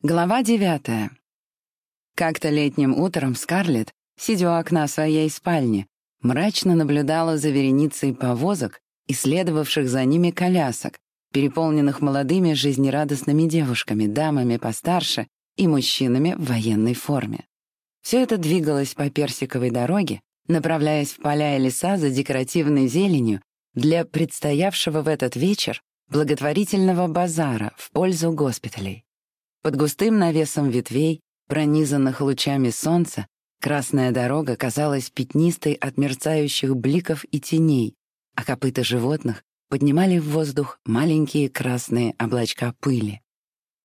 Глава девятая. Как-то летним утром Скарлетт, сидя у окна своей спальни, мрачно наблюдала за вереницей повозок и следовавших за ними колясок, переполненных молодыми жизнерадостными девушками, дамами постарше и мужчинами в военной форме. Все это двигалось по персиковой дороге, направляясь в поля и леса за декоративной зеленью для предстоявшего в этот вечер благотворительного базара в пользу госпиталей. Под густым навесом ветвей, пронизанных лучами солнца, красная дорога казалась пятнистой от мерцающих бликов и теней, а копыта животных поднимали в воздух маленькие красные облачка пыли.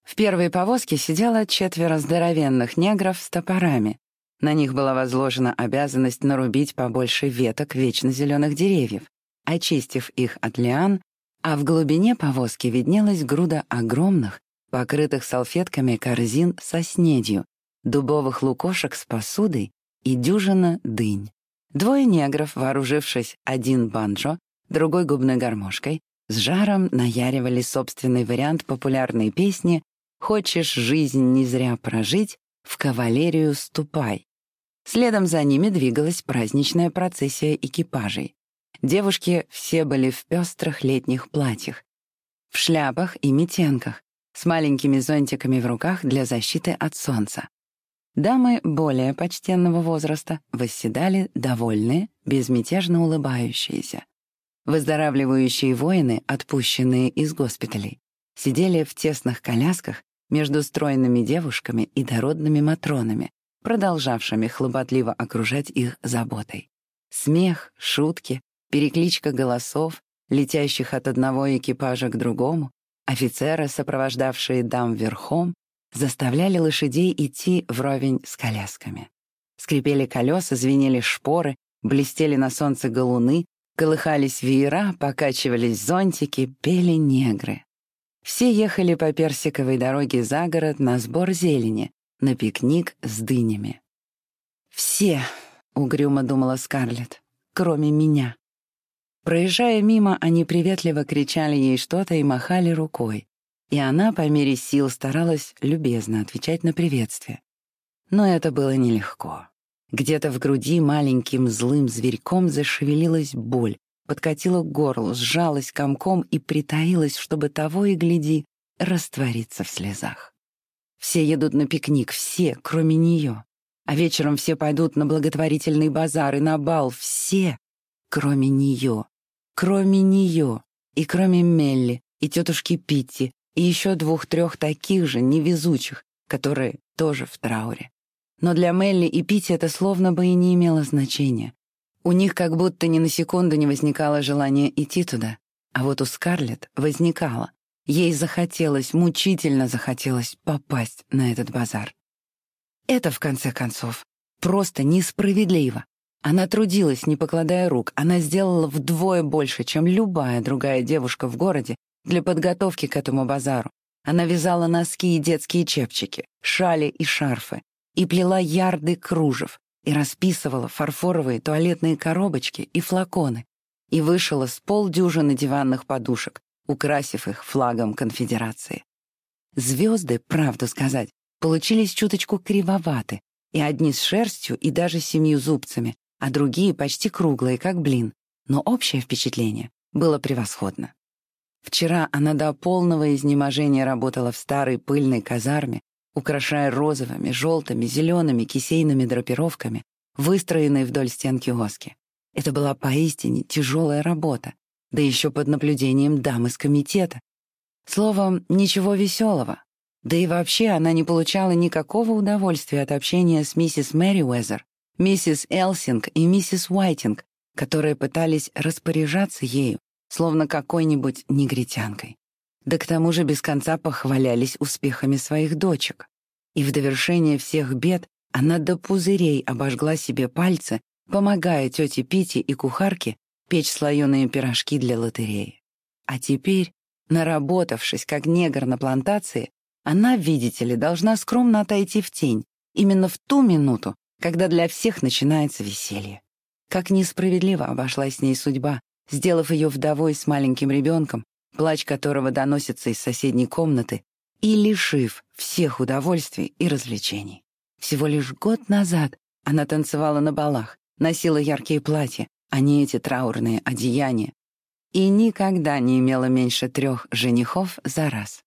В первой повозке сидело четверо здоровенных негров с топорами. На них была возложена обязанность нарубить побольше веток вечно зеленых деревьев, очистив их от лиан, а в глубине повозки виднелась груда огромных, покрытых салфетками корзин со снедью, дубовых лукошек с посудой и дюжина дынь. Двое негров, вооружившись один банджо, другой губной гармошкой, с жаром наяривали собственный вариант популярной песни «Хочешь жизнь не зря прожить? В кавалерию ступай». Следом за ними двигалась праздничная процессия экипажей. Девушки все были в пестрых летних платьях, в шляпах и метенках, с маленькими зонтиками в руках для защиты от солнца. Дамы более почтенного возраста восседали довольные, безмятежно улыбающиеся. Выздоравливающие воины, отпущенные из госпиталей, сидели в тесных колясках между стройными девушками и дородными матронами, продолжавшими хлопотливо окружать их заботой. Смех, шутки, перекличка голосов, летящих от одного экипажа к другому, Офицеры, сопровождавшие дам верхом, заставляли лошадей идти вровень с колясками. Скрипели колеса, звенели шпоры, блестели на солнце галуны, колыхались веера, покачивались зонтики, пели негры. Все ехали по персиковой дороге за город на сбор зелени, на пикник с дынями. «Все», — угрюмо думала Скарлетт, — «кроме меня». Проезжая мимо, они приветливо кричали ей что-то и махали рукой, и она по мере сил старалась любезно отвечать на приветствие. Но это было нелегко. Где-то в груди маленьким злым зверьком зашевелилась боль, подкатила к горлу, сжалась комком и притаилась, чтобы того и гляди, раствориться в слезах. Все едут на пикник, все, кроме нее. А вечером все пойдут на благотворительный базар и на бал, все, кроме нее. Кроме нее, и кроме Мелли, и тетушки Питти, и еще двух-трех таких же невезучих, которые тоже в трауре. Но для Мелли и Питти это словно бы и не имело значения. У них как будто ни на секунду не возникало желания идти туда. А вот у Скарлетт возникало. Ей захотелось, мучительно захотелось попасть на этот базар. Это, в конце концов, просто несправедливо. Она трудилась, не покладая рук. Она сделала вдвое больше, чем любая другая девушка в городе для подготовки к этому базару. Она вязала носки и детские чепчики, шали и шарфы, и плела ярды кружев, и расписывала фарфоровые туалетные коробочки и флаконы, и вышила с полдюжины диванных подушек, украсив их флагом конфедерации. Звезды, правду сказать, получились чуточку кривоваты, и одни с шерстью и даже семью зубцами, а другие почти круглые, как блин, но общее впечатление было превосходно. Вчера она до полного изнеможения работала в старой пыльной казарме, украшая розовыми, желтыми, зелеными кисейными драпировками, выстроенной вдоль стен киоски. Это была поистине тяжелая работа, да еще под наблюдением дам из комитета. Словом, ничего веселого. Да и вообще она не получала никакого удовольствия от общения с миссис Мэри Уэзер, миссис Элсинг и миссис Уайтинг, которые пытались распоряжаться ею, словно какой-нибудь негритянкой. Да к тому же без конца похвалялись успехами своих дочек. И в довершение всех бед она до пузырей обожгла себе пальцы, помогая тете Пити и кухарке печь слоеные пирожки для лотереи. А теперь, наработавшись как негр на плантации, она, видите ли, должна скромно отойти в тень, именно в ту минуту, когда для всех начинается веселье. Как несправедливо обошлась с ней судьба, сделав ее вдовой с маленьким ребенком, плач которого доносится из соседней комнаты, и лишив всех удовольствий и развлечений. Всего лишь год назад она танцевала на балах, носила яркие платья, а не эти траурные одеяния, и никогда не имела меньше трех женихов за раз.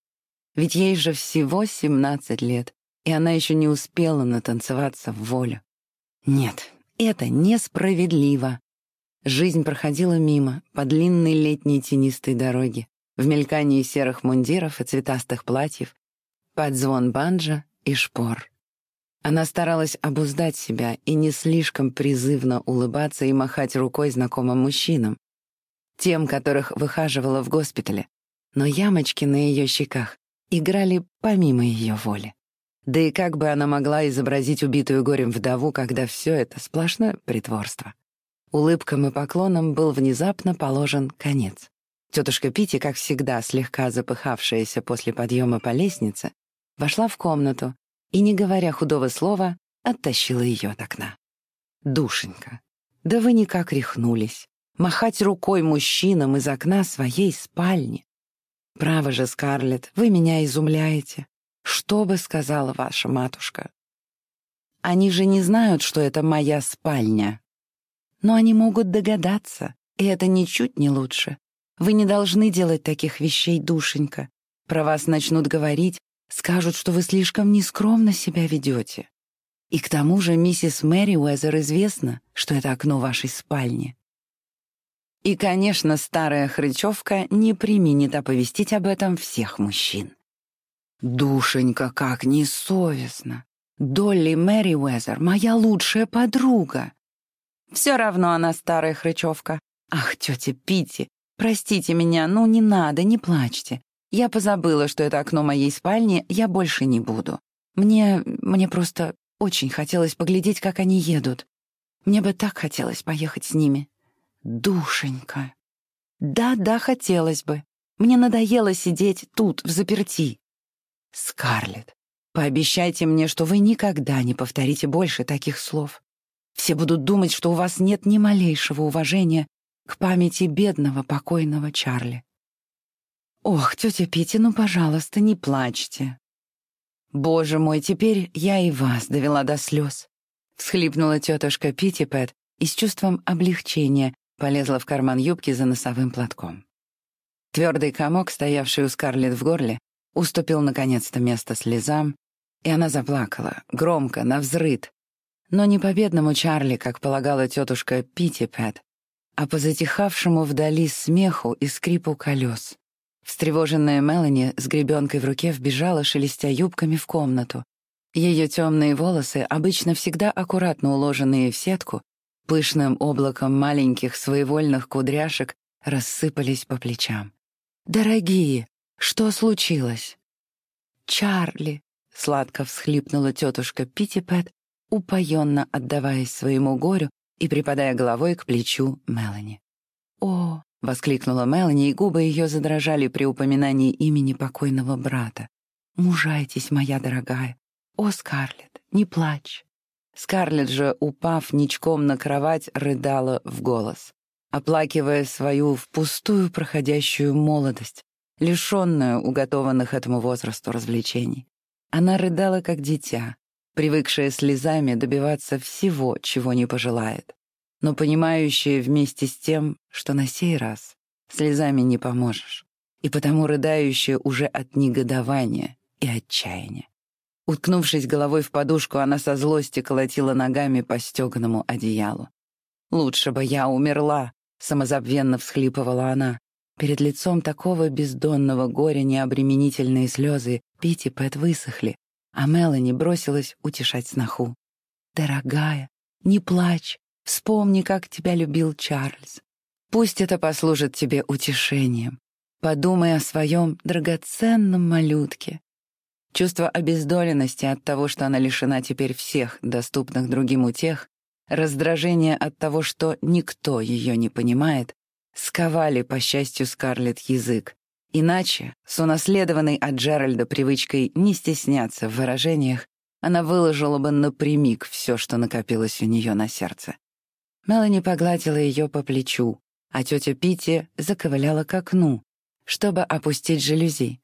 Ведь ей же всего 17 лет, и она еще не успела натанцеваться в волю. Нет, это несправедливо. Жизнь проходила мимо, по длинной летней тенистой дороге, в мелькании серых мундиров и цветастых платьев, под звон банджа и шпор. Она старалась обуздать себя и не слишком призывно улыбаться и махать рукой знакомым мужчинам, тем, которых выхаживала в госпитале, но ямочки на ее щеках играли помимо ее воли. Да и как бы она могла изобразить убитую горем вдову, когда все это сплошное притворство? Улыбкам и поклонам был внезапно положен конец. Тетушка Пити, как всегда слегка запыхавшаяся после подъема по лестнице, вошла в комнату и, не говоря худого слова, оттащила ее от окна. «Душенька, да вы никак рехнулись. Махать рукой мужчинам из окна своей спальни. Право же, Скарлетт, вы меня изумляете. Что бы сказала ваша матушка? Они же не знают, что это моя спальня. Но они могут догадаться, и это ничуть не лучше. Вы не должны делать таких вещей, душенька. Про вас начнут говорить, скажут, что вы слишком нескромно себя ведете. И к тому же миссис Мэри Уэзер известно, что это окно вашей спальни. И, конечно, старая хрычевка не применит оповестить об этом всех мужчин. Душенька, как несовестно. Долли Мэри Уэзер — моя лучшая подруга. Все равно она старая хрычевка. Ах, тетя Питти, простите меня, ну не надо, не плачьте. Я позабыла, что это окно моей спальни, я больше не буду. Мне... мне просто очень хотелось поглядеть, как они едут. Мне бы так хотелось поехать с ними. Душенька. Да-да, хотелось бы. Мне надоело сидеть тут, в заперти. Скарлетт, пообещайте мне, что вы никогда не повторите больше таких слов. Все будут думать, что у вас нет ни малейшего уважения к памяти бедного покойного Чарли. Ох, тетя Питти, ну, пожалуйста, не плачьте. Боже мой, теперь я и вас довела до слез. Всхлипнула тетушка Питтипэт и с чувством облегчения полезла в карман юбки за носовым платком. Твердый комок, стоявший у Скарлетт в горле, уступил наконец-то место слезам, и она заплакала, громко, навзрыд, но не по бедному Чарли, как полагала тетушка Питтипэт, а по затихавшему вдали смеху и скрипу колес. Встревоженная Мелани с гребенкой в руке вбежала, шелестя юбками в комнату. Ее темные волосы, обычно всегда аккуратно уложенные в сетку, пышным облаком маленьких своевольных кудряшек рассыпались по плечам. «Дорогие, что случилось?» «Чарли», — сладко всхлипнула тетушка Питтипэт, упоенно отдаваясь своему горю и припадая головой к плечу Мелани. «О!» — воскликнула Мелани, и губы ее задрожали при упоминании имени покойного брата. «Мужайтесь, моя дорогая! О, Скарлетт, не плачь!» Скарлетт же, упав ничком на кровать, рыдала в голос, оплакивая свою впустую проходящую молодость, лишенную уготованных этому возрасту развлечений. Она рыдала как дитя, привыкшая слезами добиваться всего, чего не пожелает, но понимающая вместе с тем, что на сей раз слезами не поможешь, и потому рыдающая уже от негодования и отчаяния. Уткнувшись головой в подушку, она со злости колотила ногами по стеганому одеялу. «Лучше бы я умерла», — самозабвенно всхлипывала она. Перед лицом такого бездонного горя необременительные слезы Питти Пэт высохли, а Мелани бросилась утешать сноху. «Дорогая, не плачь, вспомни, как тебя любил Чарльз. Пусть это послужит тебе утешением. Подумай о своем драгоценном малютке». Чувство обездоленности от того, что она лишена теперь всех доступных другим утех, раздражение от того, что никто ее не понимает, сковали, по счастью, Скарлетт язык. Иначе, с унаследованной от Джеральда привычкой не стесняться в выражениях, она выложила бы напрямик все, что накопилось у нее на сердце. Мелани погладила ее по плечу, а тетя Питти заковыляла к окну, чтобы опустить жалюзи.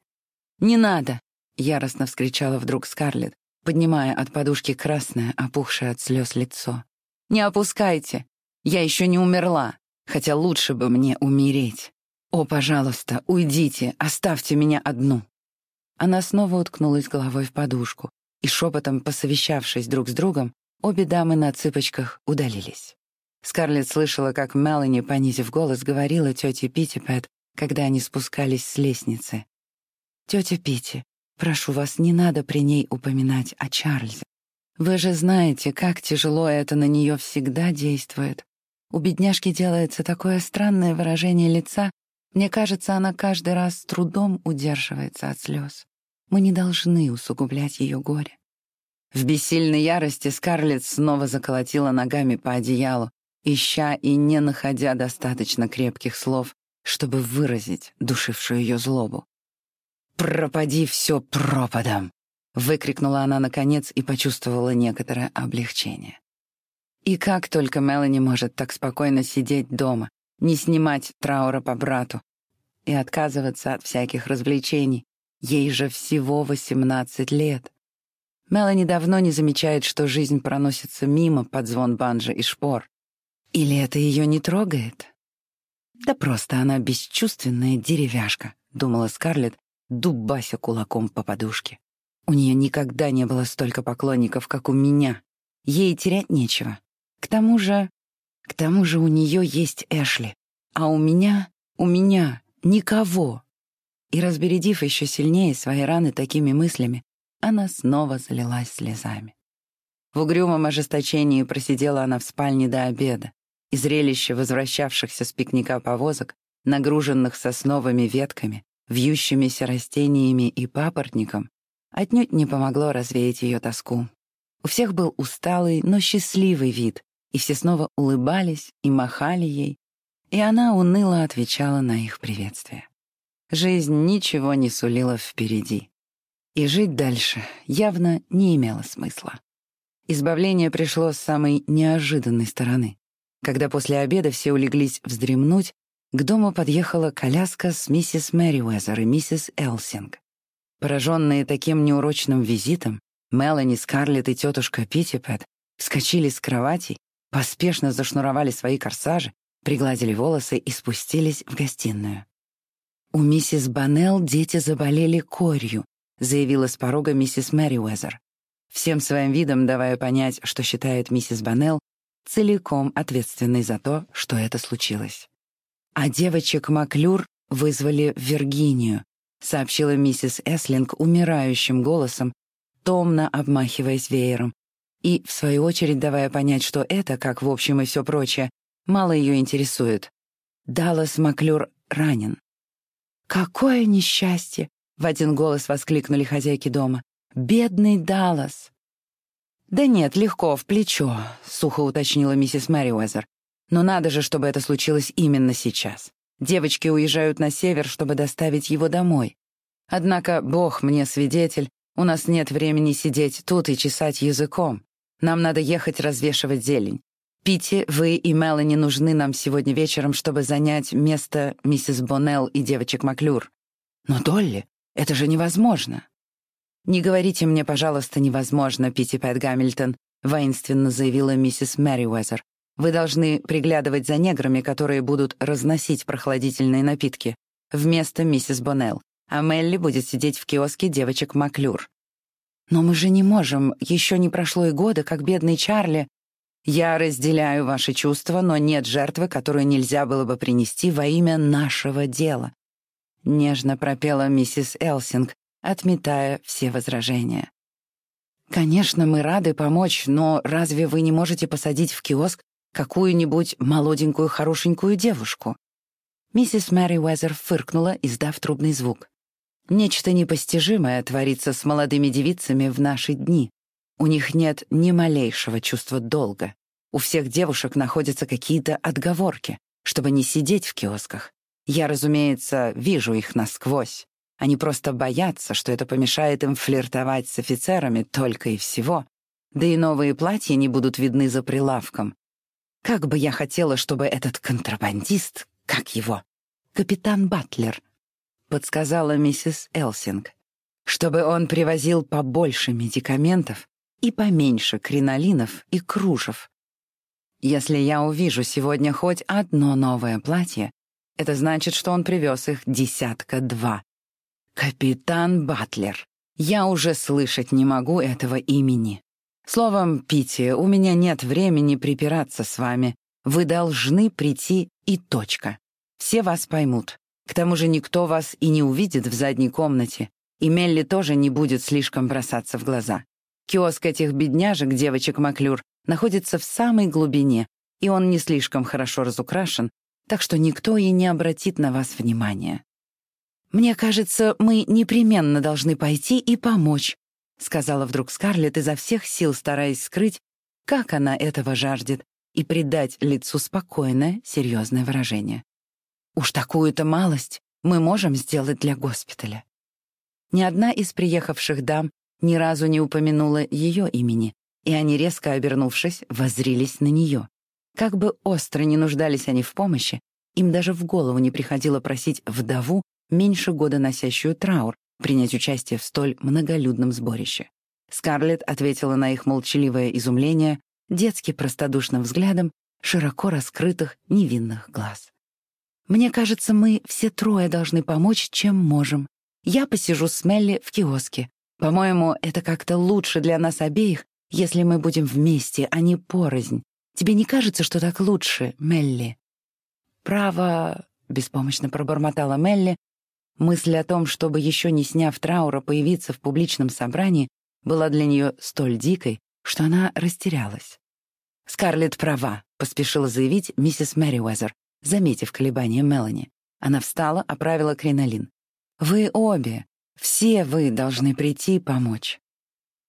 «Не надо! — яростно вскричала вдруг Скарлетт, поднимая от подушки красное, опухшее от слез лицо. «Не опускайте! Я еще не умерла, хотя лучше бы мне умереть. О, пожалуйста, уйдите, оставьте меня одну!» Она снова уткнулась головой в подушку, и шепотом, посовещавшись друг с другом, обе дамы на цыпочках удалились. Скарлетт слышала, как Мелани, понизив голос, говорила тете Питтипэт, когда они спускались с лестницы. «Тетя Питти, прошу вас, не надо при ней упоминать о Чарльзе. Вы же знаете, как тяжело это на нее всегда действует. У бедняжки делается такое странное выражение лица, мне кажется, она каждый раз с трудом удерживается от слез. Мы не должны усугублять ее горе. В бессильной ярости Скарлетт снова заколотила ногами по одеялу, ища и не находя достаточно крепких слов, чтобы выразить душившую ее злобу. «Пропади все пропадом!» — выкрикнула она наконец и почувствовала некоторое облегчение. И как только Мелани может так спокойно сидеть дома, не снимать траура по брату и отказываться от всяких развлечений, ей же всего 18 лет. Мелани давно не замечает, что жизнь проносится мимо под звон банджа и шпор. Или это ее не трогает? Да просто она бесчувственная деревяшка, думала Скарлетт, дубася кулаком по подушке. У нее никогда не было столько поклонников, как у меня. Ей терять нечего. К тому же... К тому же у нее есть Эшли. А у меня... У меня никого. И разбередив еще сильнее свои раны такими мыслями, она снова залилась слезами. В угрюмом ожесточении просидела она в спальне до обеда, и зрелище возвращавшихся с пикника повозок, нагруженных сосновыми ветками, вьющимися растениями и папоротником, отнюдь не помогло развеять ее тоску. У всех был усталый, но счастливый вид, и все снова улыбались и махали ей, и она уныло отвечала на их приветствие. Жизнь ничего не сулила впереди. И жить дальше явно не имело смысла. Избавление пришло с самой неожиданной стороны. Когда после обеда все улеглись вздремнуть, к дому подъехала коляска с миссис Мэриуэзер и миссис Элсинг. Пораженные таким неурочным визитом, Мелани, Скарлетт и тетушка Питтипэт вскочили с кроватей, поспешно зашнуровали свои корсажи, пригладили волосы и спустились в гостиную. «У миссис Баннелл дети заболели корью», заявила с порога миссис Мэриуэзер, всем своим видом давая понять, что считает миссис Баннелл целиком ответственный за то, что это случилось. А девочек Маклюр вызвали в Виргинию, сообщила миссис Эслинг умирающим голосом, томно обмахиваясь веером, и, в свою очередь, давая понять, что это, как в общем и все прочее, мало ее интересует. Даллас Маклюр ранен. «Какое несчастье!» — в один голос воскликнули хозяйки дома. «Бедный Даллас!» «Да нет, легко, в плечо», — сухо уточнила миссис Мэриуэзер. «Но надо же, чтобы это случилось именно сейчас. Девочки уезжают на север, чтобы доставить его домой. Однако, бог мне свидетель, у нас нет времени сидеть тут и чесать языком. Нам надо ехать развешивать зелень. Пити, вы и Мелани нужны нам сегодня вечером, чтобы занять место миссис Боннелл и девочек Маклюр. Но, Долли, это же невозможно. «Не говорите мне, пожалуйста, невозможно, Питти Пэт Гамильтон», воинственно заявила миссис Мэриуэзер. «Вы должны приглядывать за неграми, которые будут разносить прохладительные напитки, вместо миссис Боннелл, а Мелли будет сидеть в киоске девочек Маклюр». «Но мы же не можем, еще не прошло и года, как бедный Чарли...» «Я разделяю ваши чувства, но нет жертвы, которую нельзя было бы принести во имя нашего дела», — нежно пропела миссис Элсинг, отметая все возражения. «Конечно, мы рады помочь, но разве вы не можете посадить в киоск какую-нибудь молоденькую хорошенькую девушку?» Миссис Мэри Уэзер фыркнула, издав трубный звук. «Нечто непостижимое творится с молодыми девицами в наши дни. У них нет ни малейшего чувства долга. У всех девушек находятся какие-то отговорки, чтобы не сидеть в киосках. Я, разумеется, вижу их насквозь. Они просто боятся, что это помешает им флиртовать с офицерами только и всего. Да и новые платья не будут видны за прилавком. Как бы я хотела, чтобы этот контрабандист, как его, капитан Батлер, подсказала миссис Элсинг. чтобы он привозил побольше медикаментов и поменьше кринолинов и кружев. Если я увижу сегодня хоть одно новое платье, это значит, что он привез их десятка-два. Капитан Батлер. Я уже слышать не могу этого имени. Словом, Пити, у меня нет времени припираться с вами. Вы должны прийти и точка. Все вас поймут. К тому же никто вас и не увидит в задней комнате, и Мелли тоже не будет слишком бросаться в глаза. Киоск этих бедняжек, девочек Маклюр, находится в самой глубине, и он не слишком хорошо разукрашен, так что никто и не обратит на вас внимания. «Мне кажется, мы непременно должны пойти и помочь», сказала вдруг Скарлетт изо всех сил, стараясь скрыть, как она этого жаждет, и придать лицу спокойное, серьезное выражение. «Уж такую-то малость мы можем сделать для госпиталя». Ни одна из приехавших дам ни разу не упомянула ее имени, и они, резко обернувшись, воззрились на нее. Как бы остро не нуждались они в помощи, им даже в голову не приходило просить вдову, меньше года носящую траур, принять участие в столь многолюдном сборище. Скарлетт ответила на их молчаливое изумление детски простодушным взглядом широко раскрытых невинных глаз. «Мне кажется, мы все трое должны помочь, чем можем. Я посижу с Мелли в киоске. По-моему, это как-то лучше для нас обеих, если мы будем вместе, а не порознь. Тебе не кажется, что так лучше, Мелли?» «Право...» — беспомощно пробормотала Мелли. Мысль о том, чтобы еще не сняв траура появиться в публичном собрании, была для нее столь дикой, что она растерялась. «Скарлетт права», — поспешила заявить миссис Мэриуэзер, заметив колебания Мелани. Она встала, оправила кринолин. Вы обе, все вы должны прийти и помочь.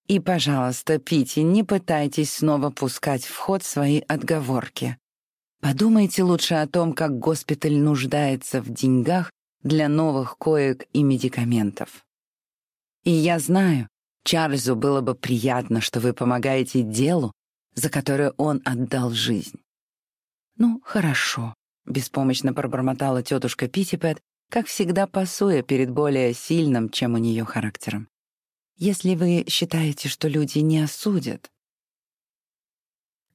И, пожалуйста, Пити, не пытайтесь снова пускать в ход свои отговорки. Подумайте лучше о том, как госпиталь нуждается в деньгах для новых коек и медикаментов. И я знаю, Чарльзу было бы приятно, что вы помогаете делу, за которое он отдал жизнь. «Ну, хорошо», — беспомощно пробормотала тетушка Питтипэт, как всегда пасуя перед более сильным, чем у нее характером. Если вы считаете, что люди не осудят...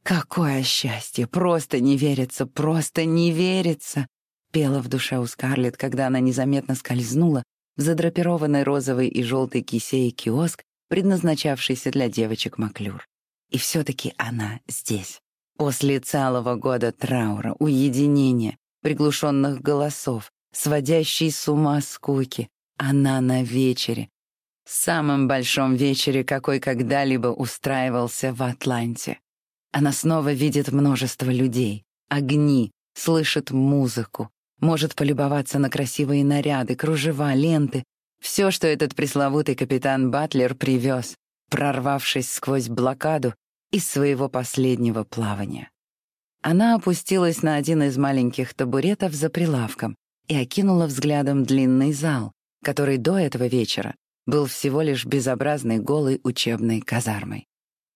«Какое счастье! Просто не верится, просто не верится!» пела в душе у Скарлетт, когда она незаметно скользнула в задрапированный розовый и желтый кисей киоск, предназначавшийся для девочек Маклюр. И все-таки она здесь. После целого года траура, уединения, приглушенных голосов, сводящей с ума скуки. Она на вечере. Самом большом вечере, какой когда-либо устраивался в Атланте. Она снова видит множество людей, огни, слышит музыку, может полюбоваться на красивые наряды, кружева, ленты, все, что этот пресловутый капитан Батлер привез, прорвавшись сквозь блокаду из своего последнего плавания. Она опустилась на один из маленьких табуретов за прилавком, и окинула взглядом длинный зал, который до этого вечера был всего лишь безобразной голой учебной казармой.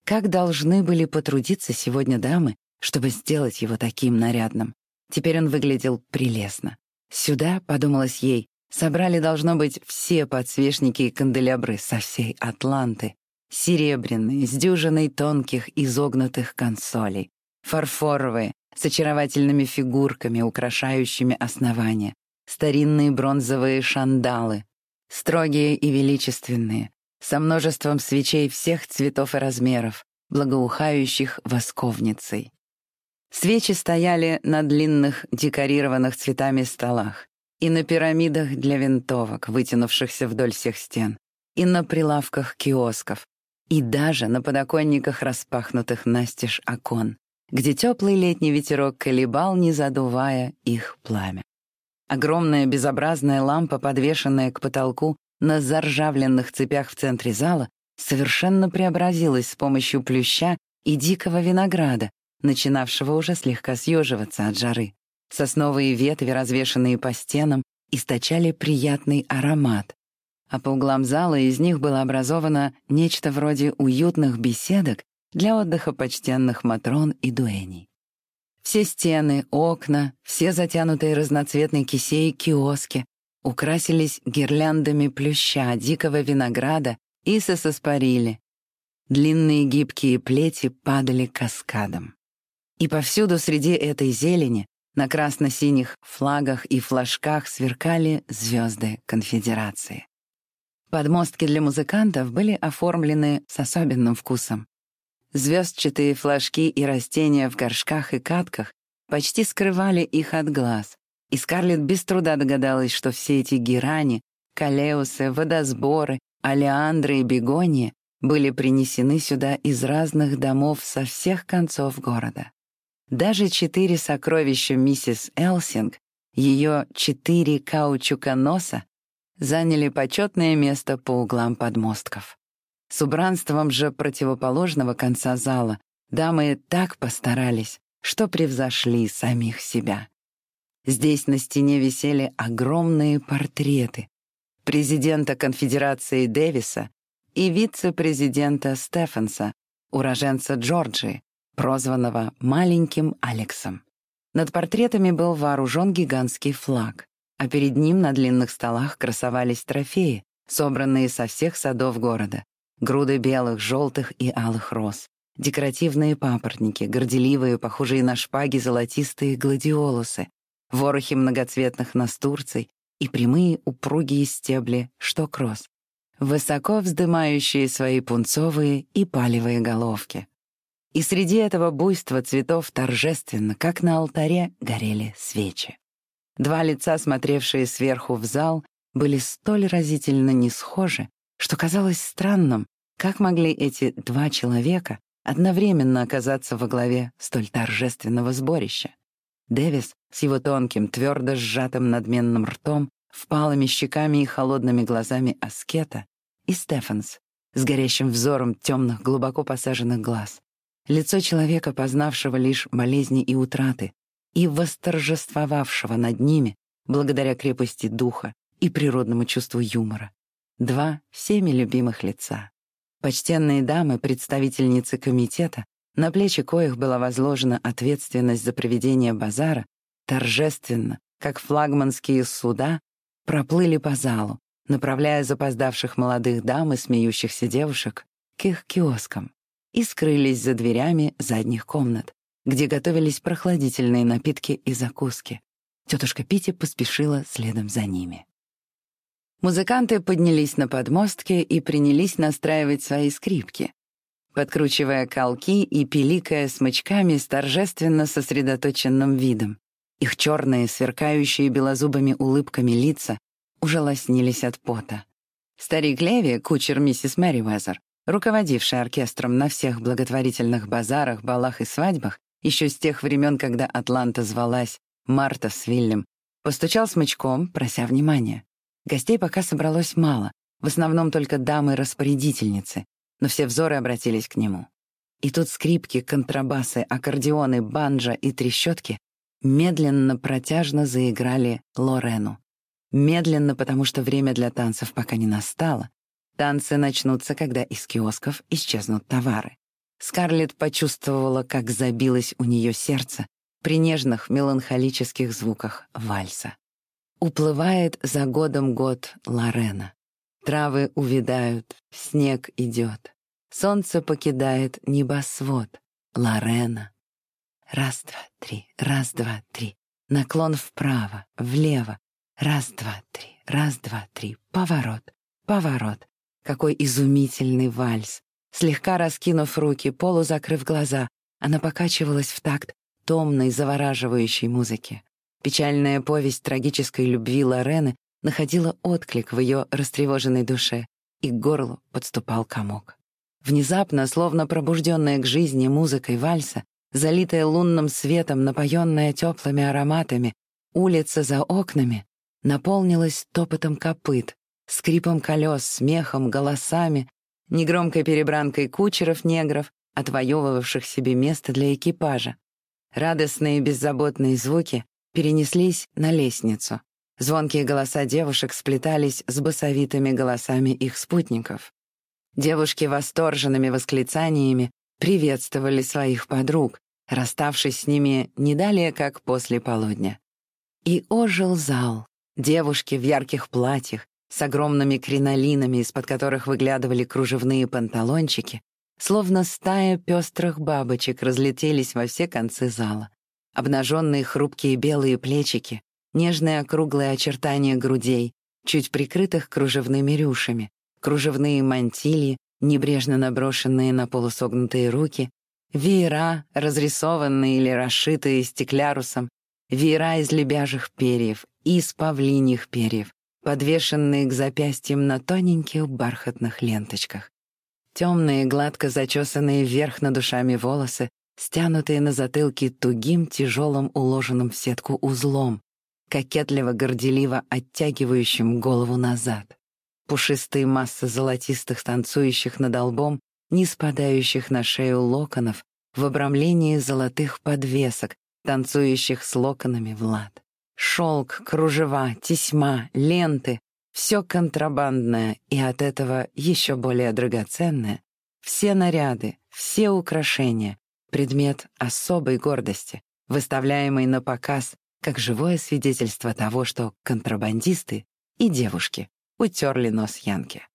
Как должны были потрудиться сегодня дамы, чтобы сделать его таким нарядным? Теперь он выглядел прелестно. Сюда, подумалось ей, собрали, должно быть, все подсвечники и канделябры со всей Атланты, серебряные, с дюжиной тонких изогнутых консолей, фарфоровые, с очаровательными фигурками, украшающими основание, старинные бронзовые шандалы, строгие и величественные, со множеством свечей всех цветов и размеров, благоухающих восковницей. Свечи стояли на длинных, декорированных цветами столах и на пирамидах для винтовок, вытянувшихся вдоль всех стен, и на прилавках киосков, и даже на подоконниках распахнутых настежь окон, где теплый летний ветерок колебал, не задувая их пламя. Огромная безобразная лампа, подвешенная к потолку на заржавленных цепях в центре зала, совершенно преобразилась с помощью плюща и дикого винограда, начинавшего уже слегка съеживаться от жары. Сосновые ветви, развешанные по стенам, источали приятный аромат, а по углам зала из них было образовано нечто вроде уютных беседок для отдыха почтенных матрон и дуэней. Все стены, окна, все затянутые разноцветной кисеей киоски, украсились гирляндами плюща, дикого винограда и сососпорили. Длинные гибкие плети падали каскадом. И повсюду среди этой зелени на красно-синих флагах и флажках сверкали звезды конфедерации. Подмостки для музыкантов были оформлены с особенным вкусом. Звездчатые флажки и растения в горшках и катках почти скрывали их от глаз, и Скарлетт без труда догадалась, что все эти герани, калеусы, водосборы, алиандры и бегонии были принесены сюда из разных домов со всех концов города. Даже четыре сокровища миссис Элсинг, ее четыре каучуконоса, заняли почетное место по углам подмостков. С убранством же противоположного конца зала дамы так постарались, что превзошли самих себя. Здесь на стене висели огромные портреты президента конфедерации Дэвиса и вице-президента Стефенса, уроженца Джорджии, прозванного «маленьким Алексом». Над портретами был вооружен гигантский флаг, а перед ним на длинных столах красовались трофеи, собранные со всех садов города, груды белых, желтых и алых роз, декоративные папоротники, горделивые, похожие на шпаги золотистые гладиолусы, ворохи многоцветных настурций и прямые упругие стебли штокроз, высоко вздымающие свои пунцовые и палевые головки. И среди этого буйства цветов торжественно, как на алтаре, горели свечи. Два лица, смотревшие сверху в зал, были столь разительно не схожи, что казалось странным, как могли эти два человека одновременно оказаться во главе столь торжественного сборища. Дэвис с его тонким, твердо сжатым надменным ртом, впалыми щеками и холодными глазами аскета, и Стефанс с горящим взором темных, глубоко посаженных глаз. Лицо человека, познавшего лишь болезни и утраты, и восторжествовавшего над ними благодаря крепости духа и природному чувству юмора. Два всеми любимых лица. Почтенные дамы, представительницы комитета, на плечи коих была возложена ответственность за проведение базара, торжественно, как флагманские суда, проплыли по залу, направляя запоздавших молодых дам и смеющихся девушек к их киоскам и скрылись за дверями задних комнат, где готовились прохладительные напитки и закуски. Тетушка Питти поспешила следом за ними. Музыканты поднялись на подмостки и принялись настраивать свои скрипки, подкручивая колки и пиликая смычками с торжественно сосредоточенным видом. Их черные, сверкающие белозубыми улыбками лица уже лоснились от пота. Старик Леви, кучер миссис Мэривезер, руководивший оркестром на всех благотворительных базарах, балах и свадьбах, еще с тех времен, когда Атланта звалась Марта с Виллем, постучал смычком, прося внимания. Гостей пока собралось мало, в основном только дамы-распорядительницы, но все взоры обратились к нему. И тут скрипки, контрабасы, аккордеоны, банджа и трещотки медленно, протяжно заиграли Лорену. Медленно, потому что время для танцев пока не настало. Танцы начнутся, когда из киосков исчезнут товары. Скарлетт почувствовала, как забилось у нее сердце при нежных меланхолических звуках вальса. Уплывает за годом год Лорена. Травы увядают, снег идет. Солнце покидает небосвод. Лорена. Раз, два, три, раз, два, три. Наклон вправо, влево. Раз, два, три, раз, два, три. Поворот, поворот. Какой изумительный вальс. Слегка раскинув руки, полузакрыв глаза, она покачивалась в такт томной, завораживающей музыки. Печальная повесть трагической любви Лорены находила отклик в ее растревоженной душе, и к горлу подступал комок. Внезапно, словно пробужденная к жизни музыкой вальса, залитая лунным светом, напоенная теплыми ароматами, улица за окнами наполнилась топотом копыт, скрипом колес, смехом, голосами, негромкой перебранкой кучеров-негров, отвоевывавших себе место для экипажа. Радостные беззаботные звуки перенеслись на лестницу. Звонкие голоса девушек сплетались с басовитыми голосами их спутников. Девушки восторженными восклицаниями приветствовали своих подруг, расставшись с ними не далее, как после полудня. И ожил зал, Девушки в ярких платьях, с огромными кринолинами, из-под которых выглядывали кружевные панталончики, словно стая пестрых бабочек разлетелись во все концы зала. Обнаженные хрупкие белые плечики, нежные округлые очертания грудей, чуть прикрытых кружевными рюшами, кружевные мантильи, небрежно наброшенные на полусогнутые руки, веера, разрисованные или расшитые стеклярусом, веера из лебяжьих перьев из павлиньих перьев, подвешенные к запястьям на тоненьких бархатных ленточках. Темные, гладко зачесанные вверх над ушами волосы, стянутые на затылке тугим, тяжелым, уложенным в сетку узлом, кокетливо-горделиво оттягивающим голову назад. Пушистые массы золотистых танцующих над лбом, не спадающих на шею локонов, в обрамлении золотых подвесок, танцующих с локонами в лад. Шелк, кружева, тесьма, ленты — все контрабандное и от этого еще более драгоценное. Все наряды, все украшения — предмет особой гордости, выставляемый на показ как живое свидетельство того, что контрабандисты и девушки утерли нос Янке.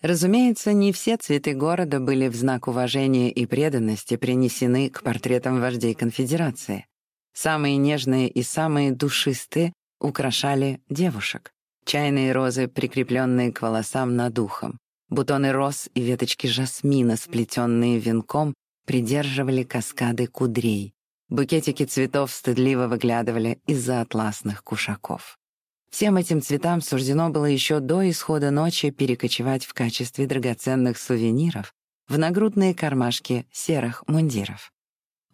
Разумеется, не все цветы города были в знак уважения и преданности принесены к портретам вождей конфедерации. Самые нежные и самые душистые украшали девушек. Чайные розы, прикрепленные к волосам над ухом. Бутоны роз и веточки жасмина, сплетенные венком, придерживали каскады кудрей. Букетики цветов стыдливо выглядывали из-за атласных кушаков. Всем этим цветам суждено было еще до исхода ночи перекочевать в качестве драгоценных сувениров в нагрудные кармашки серых мундиров.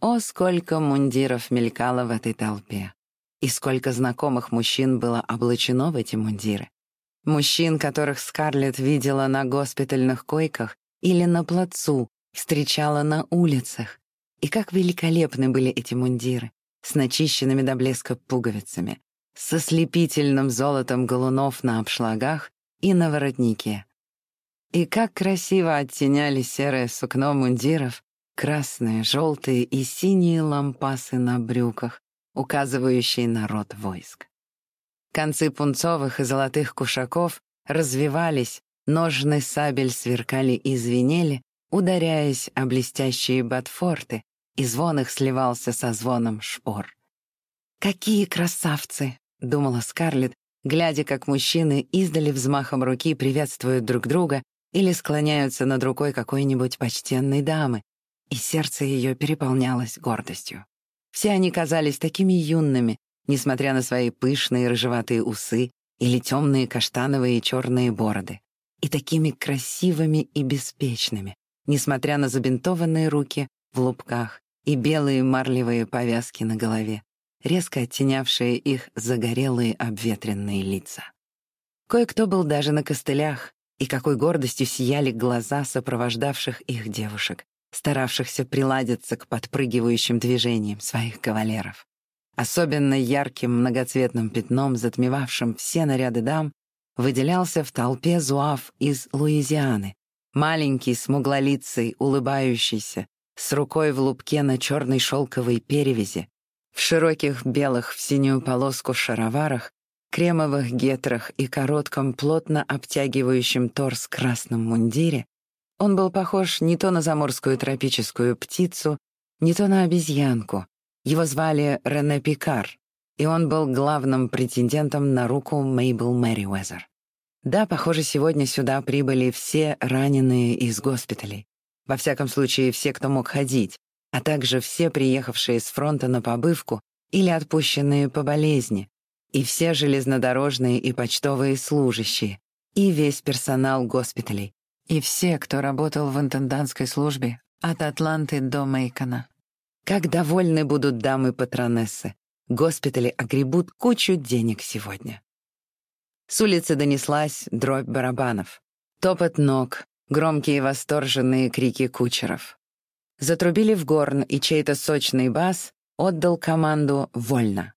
О, сколько мундиров мелькало в этой толпе! И сколько знакомых мужчин было облачено в эти мундиры. Мужчин, которых Скарлетт видела на госпитальных койках или на плацу, встречала на улицах. И как великолепны были эти мундиры, с начищенными до блеска пуговицами, со слепительным золотом галунов на обшлагах и на воротнике. И как красиво оттеняли серое сукно мундиров красные, желтые и синие лампасы на брюках, указывающие на род войск. Концы пунцовых и золотых кушаков развивались, ножны сабель сверкали и звенели, ударяясь о блестящие ботфорты, и звон их сливался со звоном шпор. «Какие красавцы!» — думала Скарлетт, глядя, как мужчины издали взмахом руки приветствуют друг друга или склоняются над рукой какой-нибудь почтенной дамы, и сердце ее переполнялось гордостью. Все они казались такими юными, несмотря на свои пышные рыжеватые усы или темные каштановые и черные бороды, и такими красивыми и беспечными, несмотря на забинтованные руки в лупках и белые марлевые повязки на голове, резко оттенявшие их загорелые обветренные лица. Кое-кто был даже на костылях, и какой гордостью сияли глаза сопровождавших их девушек, старавшихся приладиться к подпрыгивающим движениям своих кавалеров. Особенно ярким многоцветным пятном, затмевавшим все наряды дам, выделялся в толпе зуав из Луизианы, маленький, смуглолицый, улыбающийся, с рукой в лупке на черной шелковой перевязи, в широких белых в синюю полоску шароварах, кремовых гетрах и коротком, плотно обтягивающем торс красном мундире, он был похож не то на заморскую тропическую птицу, не то на обезьянку. Его звали Рене Пикар, и он был главным претендентом на руку Мейбл Мэриуэзер. Да, похоже, сегодня сюда прибыли все раненые из госпиталей. Во всяком случае, все, кто мог ходить, а также все приехавшие с фронта на побывку или отпущенные по болезни, и все железнодорожные и почтовые служащие, и весь персонал госпиталей, и все, кто работал в интендантской службе от Атланты до Мейкона. Как довольны будут дамы-патронессы. Госпитали огребут кучу денег сегодня. С улицы донеслась дробь барабанов. Топот ног, громкие восторженные крики кучеров. Затрубили в горн, и чей-то сочный бас отдал команду «Вольно».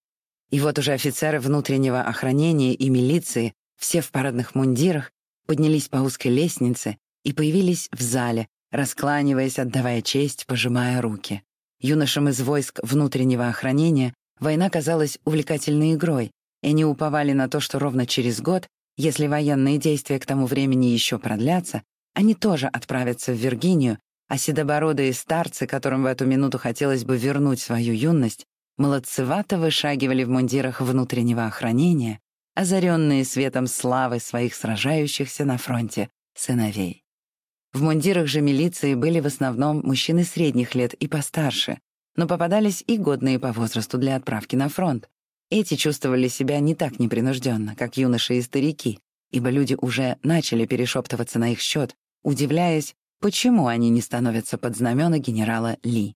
И вот уже офицеры внутреннего охранения и милиции, все в парадных мундирах, поднялись по узкой лестнице и появились в зале, раскланиваясь, отдавая честь, пожимая руки. Юношам из войск внутреннего охранения война казалась увлекательной игрой, и они уповали на то, что ровно через год, если военные действия к тому времени еще продлятся, они тоже отправятся в Виргинию, а седобородые старцы, которым в эту минуту хотелось бы вернуть свою юность, молодцевато вышагивали в мундирах внутреннего охранения, озаренные светом славы своих сражающихся на фронте сыновей. В мундирах же милиции были в основном мужчины средних лет и постарше, но попадались и годные по возрасту для отправки на фронт. Эти чувствовали себя не так непринужденно, как юноши и старики, ибо люди уже начали перешептываться на их счет, удивляясь, почему они не становятся под знамена генерала Ли.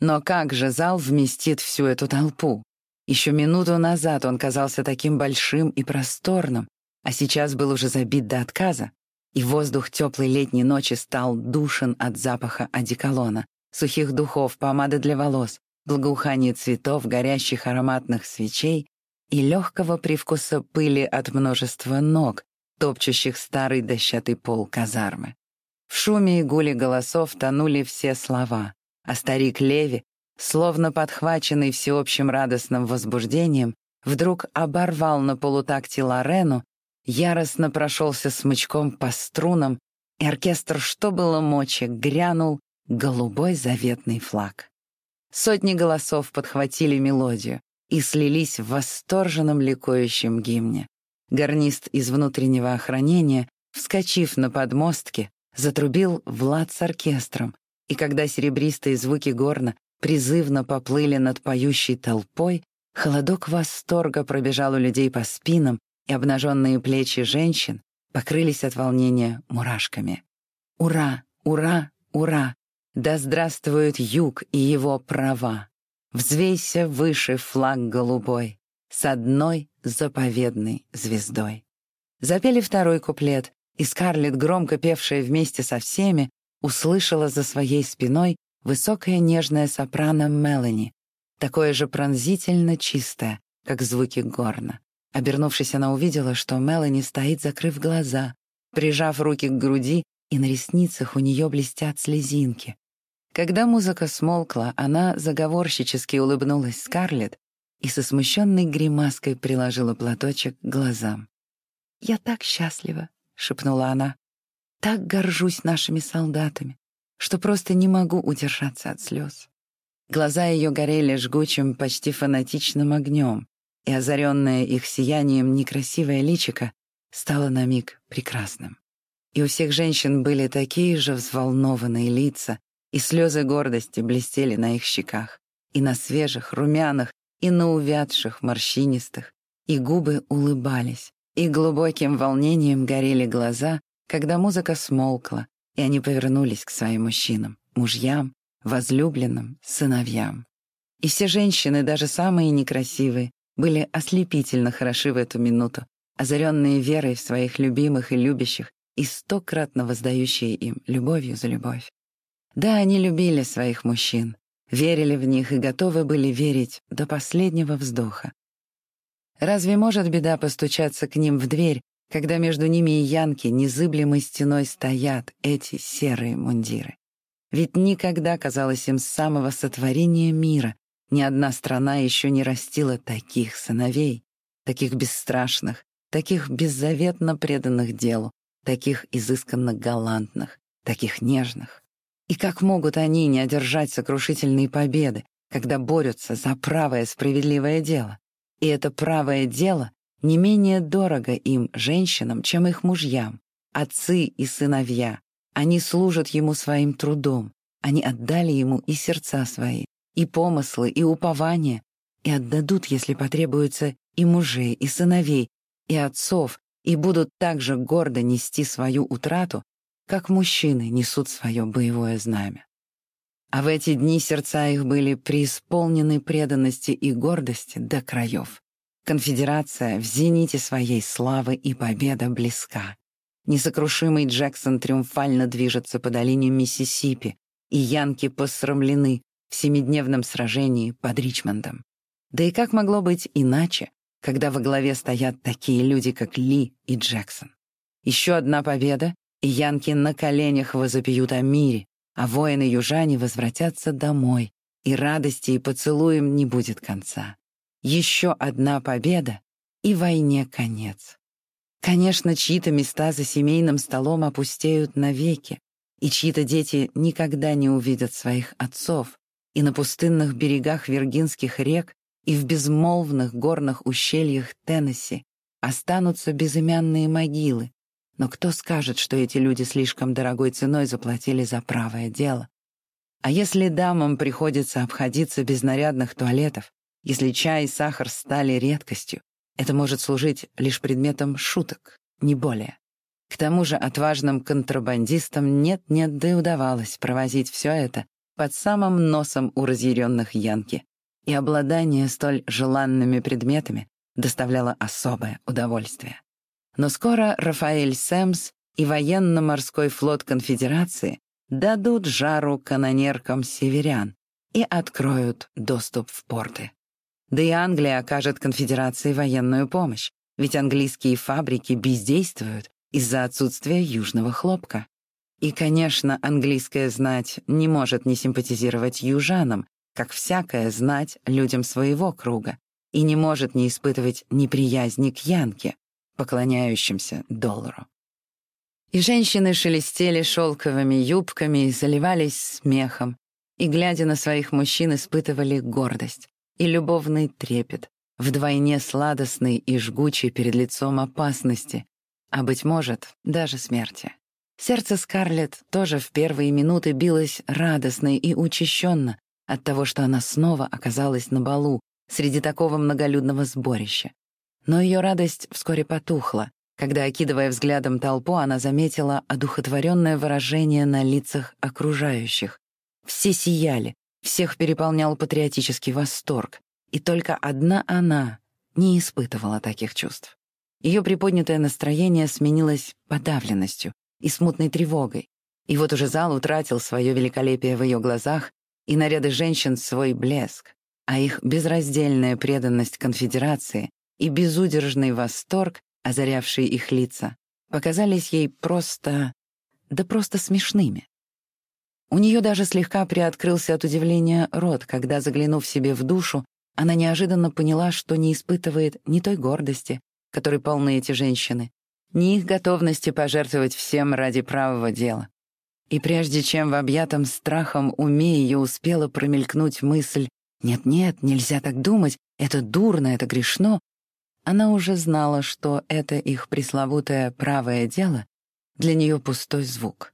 Но как же зал вместит всю эту толпу? Еще минуту назад он казался таким большим и просторным, а сейчас был уже забит до отказа, и воздух теплой летней ночи стал душен от запаха одеколона, сухих духов, помады для волос, благоухания цветов, горящих ароматных свечей и легкого привкуса пыли от множества ног, топчущих старый дощатый пол казармы. В шуме и гуле голосов тонули все слова, а старик Леви, словно подхваченный всеобщим радостным возбуждением, вдруг оборвал на полутакте Лорену, яростно прошелся смычком по струнам, и оркестр, что было мочи, грянул голубой заветный флаг. Сотни голосов подхватили мелодию и слились в восторженном ликующем гимне. Гарнист из внутреннего охранения, вскочив на подмостке, затрубил Влад с оркестром, и когда серебристые звуки горна призывно поплыли над поющей толпой, холодок восторга пробежал у людей по спинам, и обнаженные плечи женщин покрылись от волнения мурашками. «Ура! Ура! Ура! Да здравствует юг и его права! Взвейся выше флаг голубой, с одной заповедной звездой. Запели второй куплет, и Скарлетт, громко певшая вместе со всеми, услышала за своей спиной высокое нежное сопрано Мелани, такое же пронзительно чистое, как звуки горна. Обернувшись, она увидела, что Мелани стоит, закрыв глаза, прижав руки к груди, и на ресницах у нее блестят слезинки. Когда музыка смолкла, она заговорщически улыбнулась Скарлетт и со смущенной гримаской приложила платочек к глазам. «Я так счастлива», — шепнула она. «Так горжусь нашими солдатами, что просто не могу удержаться от слез». Глаза ее горели жгучим, почти фанатичным огнем, и озаренное их сиянием некрасивое личико стало на миг прекрасным. И у всех женщин были такие же взволнованные лица, и слезы гордости блестели на их щеках, и на свежих, румяных, и на увядших, морщинистых, и губы улыбались, и глубоким волнением горели глаза, когда музыка смолкла, и они повернулись к своим мужчинам, мужьям, возлюбленным, сыновьям. И все женщины, даже самые некрасивые, были ослепительно хороши в эту минуту, озаренные верой в своих любимых и любящих и стократно воздающие им любовью за любовь. Да, они любили своих мужчин, верили в них и готовы были верить до последнего вздоха. Разве может беда постучаться к ним в дверь, когда между ними и Янки незыблемой стеной стоят эти серые мундиры? Ведь никогда, казалось им, с самого сотворения мира ни одна страна еще не растила таких сыновей, таких бесстрашных, таких беззаветно преданных делу, таких изысканно галантных, таких нежных. И как могут они не одержать сокрушительные победы, когда борются за правое справедливое дело? И это правое дело не менее дорого им, женщинам, чем их мужьям, отцы и сыновья. Они служат ему своим трудом, они отдали ему и сердца свои, и помыслы, и упования, и отдадут, если потребуется, и мужей, и сыновей, и отцов, и будут также гордо нести свою утрату, как мужчины несут свое боевое знамя. А в эти дни сердца их были преисполнены преданности и гордости до краев. Конфедерация в зените своей славы и победа близка. Несокрушимый Джексон триумфально движется по долине Миссисипи, и янки посрамлены, в семидневном сражении под Ричмондом. Да и как могло быть иначе, когда во главе стоят такие люди, как Ли и Джексон? Еще одна победа, и янки на коленях возопьют о мире, а воины-южане возвратятся домой, и радости и поцелуем не будет конца. Еще одна победа, и войне конец. Конечно, чьи-то места за семейным столом опустеют навеки, и чьи-то дети никогда не увидят своих отцов, и на пустынных берегах виргинских рек и в безмолвных горных ущельях Теннесси останутся безымянные могилы. Но кто скажет, что эти люди слишком дорогой ценой заплатили за правое дело? А если дамам приходится обходиться без нарядных туалетов, если чай и сахар стали редкостью, это может служить лишь предметом шуток, не более. К тому же отважным контрабандистам нет-нет, да и удавалось провозить все это под самым носом у разъяренных янки, и обладание столь желанными предметами доставляло особое удовольствие. Но скоро Рафаэль Сэмс и военно-морской флот Конфедерации дадут жару канонеркам северян и откроют доступ в порты. Да и Англия окажет конфедерации военную помощь, ведь английские фабрики бездействуют из-за отсутствия южного хлопка. И, конечно, английская знать не может не симпатизировать южанам, как всякая знать людям своего круга, и не может не испытывать неприязни к Янке, поклоняющимся доллару. И женщины шелестели шелковыми юбками и заливались смехом, и, глядя на своих мужчин, испытывали гордость и любовный трепет, вдвойне сладостный и жгучий перед лицом опасности, а, быть может, даже смерти. Сердце Скарлетт тоже в первые минуты билось радостно и учащенно от того, что она снова оказалась на балу среди такого многолюдного сборища. Но ее радость вскоре потухла, когда, окидывая взглядом толпу, она заметила одухотворенное выражение на лицах окружающих. Все сияли, всех переполнял патриотический восторг, и только одна она не испытывала таких чувств. Ее приподнятое настроение сменилось подавленностью и смутной тревогой, и вот уже зал утратил свое великолепие в ее глазах, и наряды женщин свой блеск, а их безраздельная преданность конфедерации и безудержный восторг озарявшие их лица, показались ей просто... да просто смешными. У нее даже слегка приоткрылся от удивления рот, когда, заглянув себе в душу, она неожиданно поняла, что не испытывает ни той гордости, которой полны эти женщины, ни их готовности пожертвовать всем ради правого дела. И прежде чем в объятом страхом уме ее успела промелькнуть мысль «Нет-нет, нельзя так думать, это дурно, это грешно», она уже знала, что это их пресловутое «правое дело» для нее пустой звук.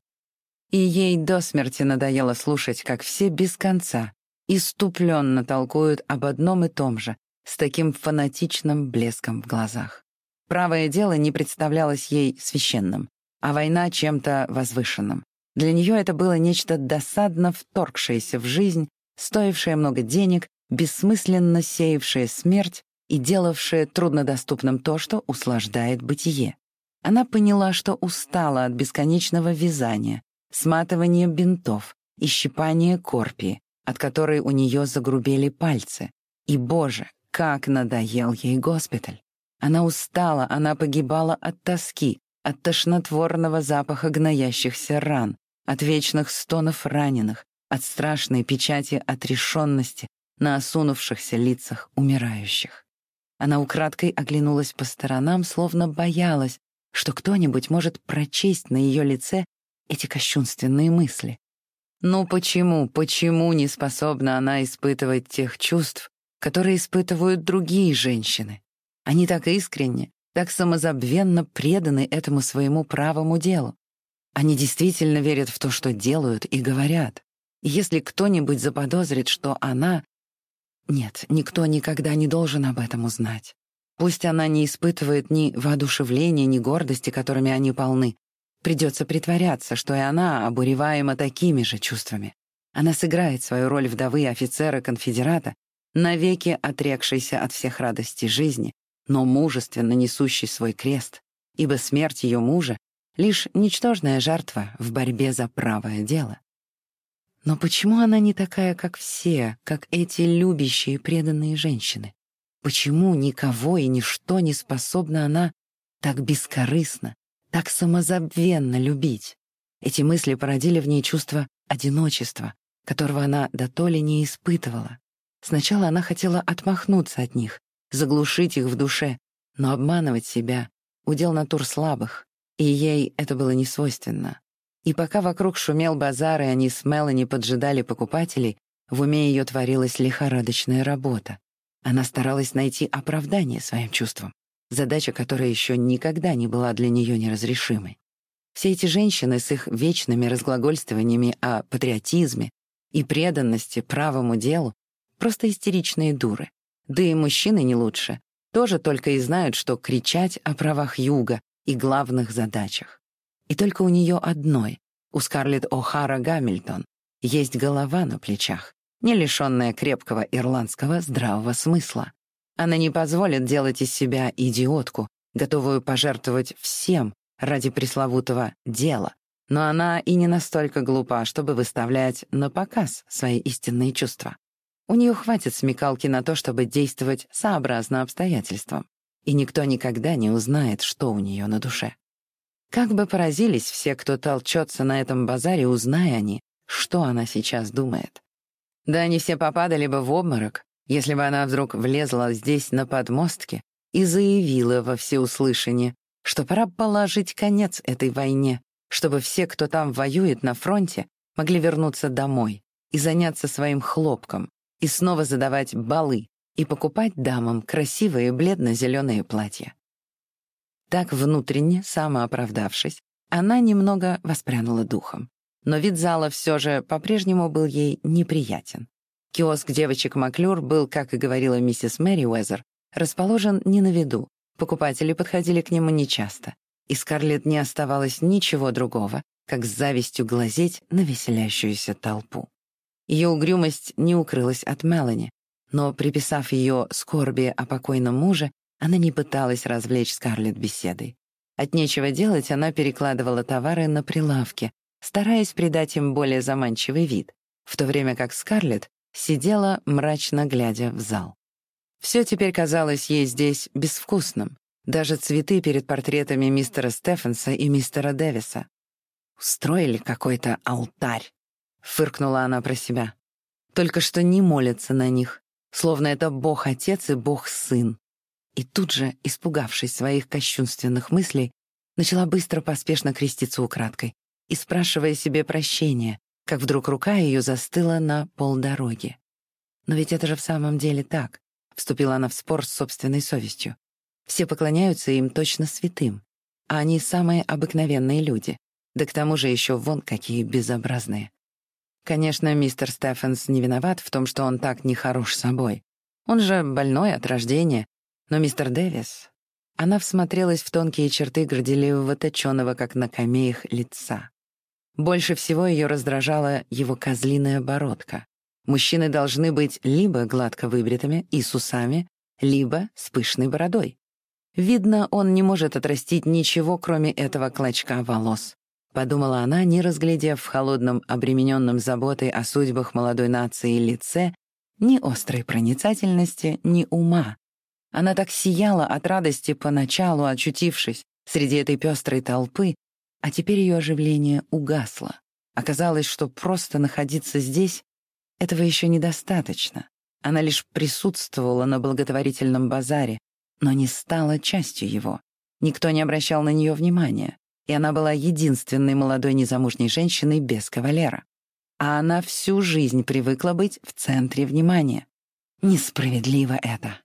И ей до смерти надоело слушать, как все без конца, иступленно толкуют об одном и том же, с таким фанатичным блеском в глазах. Правое дело не представлялось ей священным, а война чем-то возвышенным. Для нее это было нечто досадно вторгшееся в жизнь, стоившее много денег, бессмысленно сеявшее смерть и делавшее труднодоступным то, что услаждает бытие. Она поняла, что устала от бесконечного вязания, сматывания бинтов и щипания корпии, от которой у нее загрубели пальцы. И, боже, как надоел ей госпиталь! Она устала, она погибала от тоски, от тошнотворного запаха гноящихся ран, от вечных стонов раненых, от страшной печати отрешенности на осунувшихся лицах умирающих. Она украдкой оглянулась по сторонам, словно боялась, что кто-нибудь может прочесть на ее лице эти кощунственные мысли. Ну почему, почему не способна она испытывать тех чувств, которые испытывают другие женщины? Они так искренне, так самозабвенно преданы этому своему правому делу. Они действительно верят в то, что делают и говорят. И если кто-нибудь заподозрит, что она нет, никто никогда не должен об этом узнать. Пусть она не испытывает ни воодушевления, ни гордости, которыми они полны. Придется притворяться, что и она обуреваема такими же чувствами. Она сыграет свою роль вдовы офицера-конфедерата, навеки отрекшейся от всех радостей жизни, но мужественно несущей свой крест, ибо смерть ее мужа — лишь ничтожная жертва в борьбе за правое дело. Но почему она не такая, как все, как эти любящие преданные женщины? Почему никого и ничто не способна она так бескорыстно, так самозабвенно любить? Эти мысли породили в ней чувство одиночества, которого она до то ли не испытывала. Сначала она хотела отмахнуться от них, заглушить их в душе, Но обманывать себя — удел натур слабых, и ей это было не свойственно. И пока вокруг шумел базар, и они с Мелани поджидали покупателей, в уме ее творилась лихорадочная работа. Она старалась найти оправдание своим чувствам, задача которая еще никогда не была для нее неразрешимой. Все эти женщины с их вечными разглагольствованиями о патриотизме и преданности правому делу — просто истеричные дуры. Да и мужчины не лучше. Тоже только и знают, что кричать о правах Юга и главных задачах. И только у нее одной, у Скарлетт О'Хара Гамильтон, есть голова на плечах, не лишенная крепкого ирландского здравого смысла. Она не позволит делать из себя идиотку, готовую пожертвовать всем ради пресловутого «дела», но она и не настолько глупа, чтобы выставлять на показ свои истинные чувства. У нее хватит смекалки на то, чтобы действовать сообразно обстоятельствам, и никто никогда не узнает, что у нее на душе. Как бы поразились все, кто толчется на этом базаре, узная они, что она сейчас думает. Да они все попадали бы в обморок, если бы она вдруг влезла здесь на подмостке и заявила во всеуслышание, что пора положить конец этой войне, чтобы все, кто там воюет на фронте, могли вернуться домой и заняться своим хлопком, и снова задавать балы и покупать дамам красивые бледно-зеленые платья. Так внутренне, самооправдавшись, она немного воспрянула духом. Но вид зала все же по-прежнему был ей неприятен. Киоск девочек Маклюр был, как и говорила миссис Мэри Уэзер, расположен не на виду. Покупатели подходили к нему нечасто, и Скарлетт не оставалось ничего другого, как с завистью глазеть на веселящуюся толпу. Ее угрюмость не укрылась от Мелани, но, приписав ее скорби о покойном муже, она не пыталась развлечь Скарлетт беседой. От нечего делать она перекладывала товары на прилавке, стараясь придать им более заманчивый вид, в то время как Скарлетт сидела, мрачно глядя в зал. Все теперь казалось ей здесь безвкусным, даже цветы перед портретами мистера Стефенса и мистера Дэвиса. «Устроили какой-то алтарь», — фыркнула она про себя. «Только что не молятся на них, словно это Бог-Отец и Бог-Сын». И тут же, испугавшись своих кощунственных мыслей, начала быстро поспешно креститься украдкой и спрашивая себе прощения, как вдруг рука ее застыла на полдороги. «Но ведь это же в самом деле так», — вступила она в спор с собственной совестью. «Все поклоняются им точно святым, а они самые обыкновенные люди, да к тому же еще вон какие безобразные». Конечно, мистер Стефенс не виноват в том, что он так нехорош собой. Он же больной от рождения, но мистер Дэвис... Она всмотрелась в тонкие черты горделивого точеного, как на камеях, лица. Больше всего ее раздражала его козлиная бородка. Мужчины должны быть либо гладко выбритыми и с усами, либо с пышной бородой. Видно, он не может отрастить ничего, кроме этого клочка волос. Подумала она, не разглядев в холодном, обремененном заботой о судьбах молодой нации лице ни острой проницательности, ни ума, она так сияла от радости поначалу, очутившись среди этой пестрой толпы, а теперь ее оживление угасло. Оказалось, что просто находиться здесь — этого еще недостаточно. Она лишь присутствовала на благотворительном базаре, но не стала частью его. Никто не обращал на нее внимания, и она была единственной молодой незамужней женщиной без кавалера. А она всю жизнь привыкла быть в центре внимания. Несправедливо это.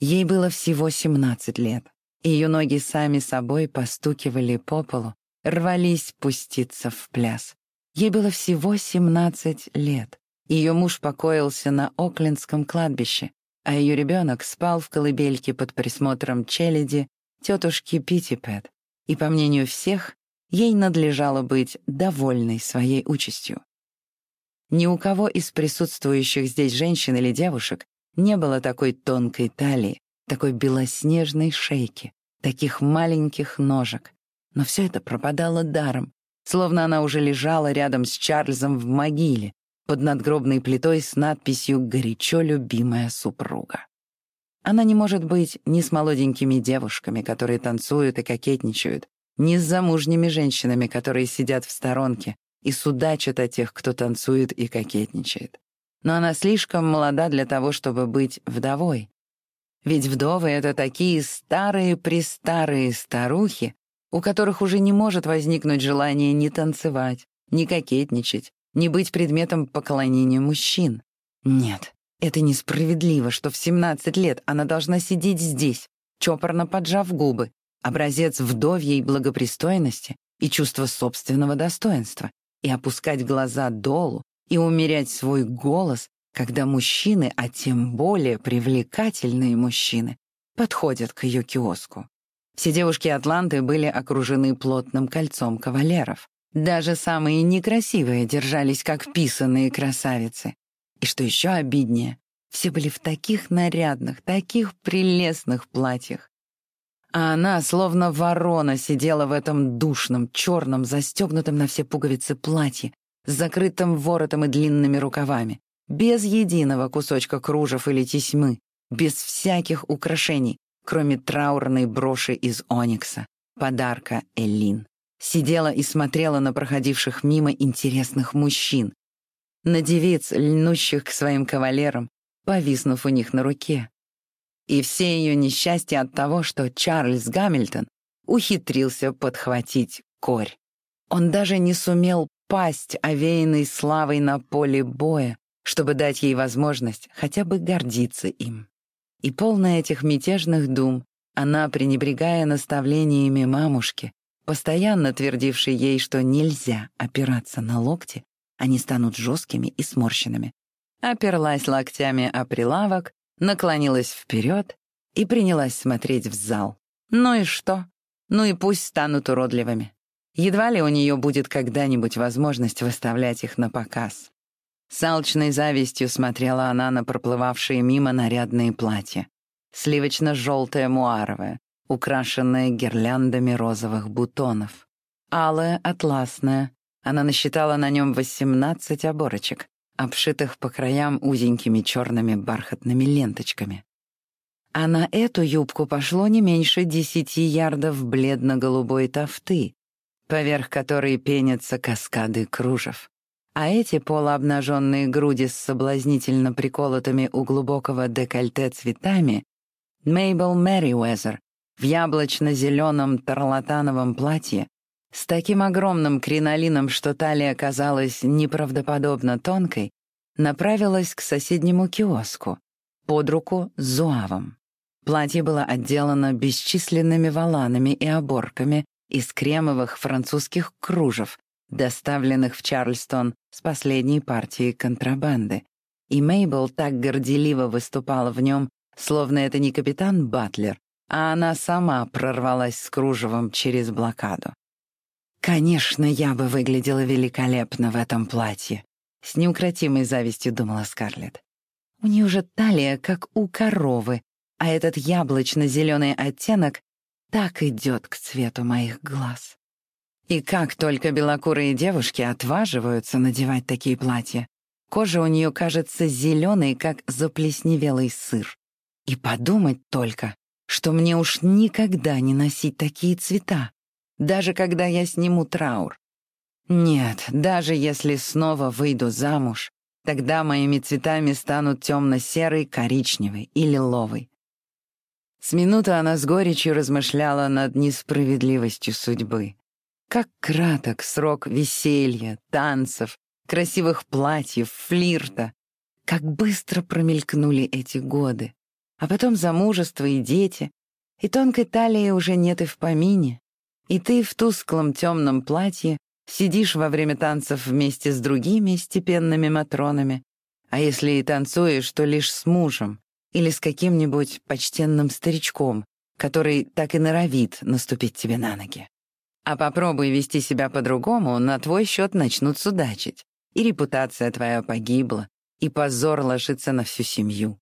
Ей было всего 17 лет. Ее ноги сами собой постукивали по полу, рвались пуститься в пляс. Ей было всего 17 лет. Ее муж покоился на Оклендском кладбище, а ее ребенок спал в колыбельке под присмотром челяди тетушки Питтипэт. И, по мнению всех, ей надлежало быть довольной своей участью. Ни у кого из присутствующих здесь женщин или девушек не было такой тонкой талии, такой белоснежной шейки, таких маленьких ножек. Но все это пропадало даром, словно она уже лежала рядом с Чарльзом в могиле, под надгробной плитой с надписью «Горячо любимая супруга». Она не может быть ни с молоденькими девушками, которые танцуют и кокетничают, ни с замужними женщинами, которые сидят в сторонке и судачат о тех, кто танцует и кокетничает но она слишком молода для того, чтобы быть вдовой. Ведь вдовы — это такие старые-престарые старухи, у которых уже не может возникнуть желание ни танцевать, ни кокетничать, ни быть предметом поклонения мужчин. Нет, это несправедливо, что в 17 лет она должна сидеть здесь, чопорно поджав губы, образец вдовьей благопристойности и чувства собственного достоинства, и опускать глаза долу, и умерять свой голос, когда мужчины, а тем более привлекательные мужчины, подходят к ее киоску. Все девушки Атланты были окружены плотным кольцом кавалеров. Даже самые некрасивые держались как писанные красавицы. И что еще обиднее, все были в таких нарядных, таких прелестных платьях. А она, словно ворона, сидела в этом душном, черном, застегнутом на все пуговицы платье, с закрытым воротом и длинными рукавами, без единого кусочка кружев или тесьмы, без всяких украшений, кроме траурной броши из оникса, подарка Эллин. Сидела и смотрела на проходивших мимо интересных мужчин, на девиц, льнущих к своим кавалерам, повиснув у них на руке. И все ее несчастья от того, что Чарльз Гамильтон ухитрился подхватить корь. Он даже не сумел пасть, овеянной славой на поле боя, чтобы дать ей возможность хотя бы гордиться им. И полная этих мятежных дум, она, пренебрегая наставлениями мамушки, постоянно твердившей ей, что нельзя опираться на локти, они станут жесткими и сморщенными, оперлась локтями о прилавок, наклонилась вперед и принялась смотреть в зал. Ну и что? Ну и пусть станут уродливыми. Едва ли у нее будет когда-нибудь возможность выставлять их на показ. С алчной завистью смотрела она на проплывавшие мимо нарядные платья. Сливочно-желтое муаровое, украшенное гирляндами розовых бутонов. Алое, атласное. Она насчитала на нем 18 оборочек, обшитых по краям узенькими черными бархатными ленточками. А на эту юбку пошло не меньше десяти ярдов бледно-голубой тафты, поверх которой пенятся каскады кружев а эти полуобнаженные груди с соблазнительно приколотыми у глубокого декольте цветами — Мейбл Мэриуэзер в яблочно-зеленом тарлатановом платье с таким огромным кринолином, что талия казалась неправдоподобно тонкой, направилась к соседнему киоску, под руку с зуавом. Платье было отделано бесчисленными воланами и оборками из кремовых французских кружев, доставленных в Чарльстон с последней партией контрабанды, и Мейбл так горделиво выступала в нем, словно это не капитан Батлер, а она сама прорвалась с кружевом через блокаду. «Конечно, я бы выглядела великолепно в этом платье», — с неукротимой завистью думала Скарлетт. «У нее же талия, как у коровы, а этот яблочно-зеленый оттенок так идет к цвету моих глаз». И как только белокурые девушки отваживаются надевать такие платья, кожа у нее кажется зеленой, как заплесневелый сыр. И подумать только, что мне уж никогда не носить такие цвета, даже когда я сниму траур. Нет, даже если снова выйду замуж, тогда моими цветами станут темно-серый, коричневый и лиловый. С минуты она с горечью размышляла над несправедливостью судьбы. Как краток срок веселья, танцев, красивых платьев, флирта. Как быстро промелькнули эти годы. А потом замужество и дети. И тонкой талии уже нет и в помине. И ты в тусклом темном платье сидишь во время танцев вместе с другими степенными матронами. А если и танцуешь, то лишь с мужем или с каким-нибудь почтенным старичком, который так и норовит наступить тебе на ноги. А попробуй вести себя по-другому, на твой счет начнут судачить. И репутация твоя погибла, и позор ложится на всю семью.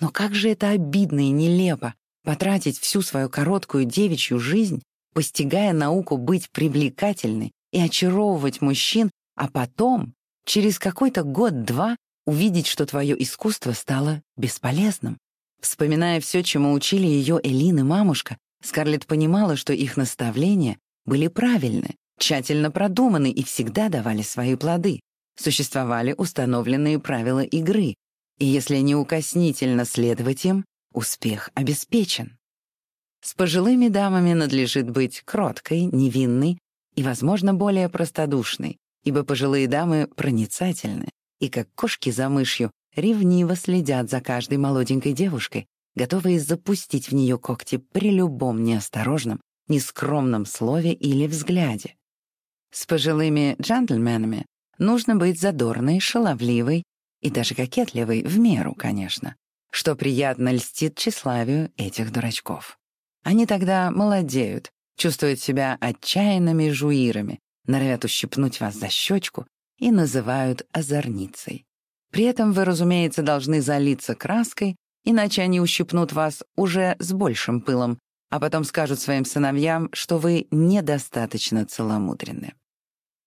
Но как же это обидно и нелепо потратить всю свою короткую девичью жизнь, постигая науку быть привлекательной и очаровывать мужчин, а потом, через какой-то год-два, увидеть, что твое искусство стало бесполезным. Вспоминая все, чему учили ее Элин и мамушка, Скарлетт понимала, что их наставления были правильны, тщательно продуманы и всегда давали свои плоды. Существовали установленные правила игры, и если неукоснительно следовать им, успех обеспечен. С пожилыми дамами надлежит быть кроткой, невинной и, возможно, более простодушной, ибо пожилые дамы проницательны и, как кошки за мышью, ревниво следят за каждой молоденькой девушкой, готовые запустить в нее когти при любом неосторожном, нескромном слове или взгляде. С пожилыми джентльменами нужно быть задорной, шаловливой и даже кокетливой, в меру, конечно, что приятно льстит тщеславию этих дурачков. Они тогда молодеют, чувствуют себя отчаянными жуирами, норовят ущипнуть вас за щечку и называют озорницей. При этом вы, разумеется, должны залиться краской, иначе они ущипнут вас уже с большим пылом, а потом скажут своим сыновьям, что вы недостаточно целомудренны.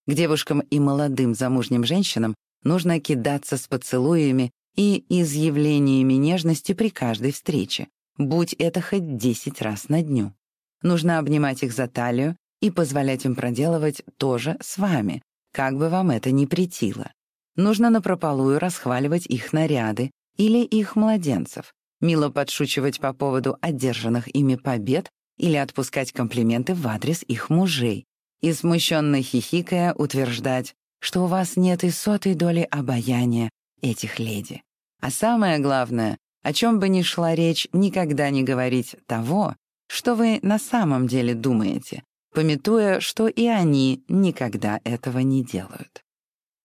К девушкам и молодым замужним женщинам нужно кидаться с поцелуями и изъявлениями нежности при каждой встрече, будь это хоть десять раз на дню. Нужно обнимать их за талию и позволять им проделывать то же с вами, как бы вам это ни претило. Нужно напропалую расхваливать их наряды или их младенцев, мило подшучивать по поводу одержанных ими побед или отпускать комплименты в адрес их мужей и, смущенно хихикая, утверждать, что у вас нет и сотой доли обаяния этих леди. А самое главное, о чем бы ни шла речь, никогда не говорить того, что вы на самом деле думаете, пометуя, что и они никогда этого не делают.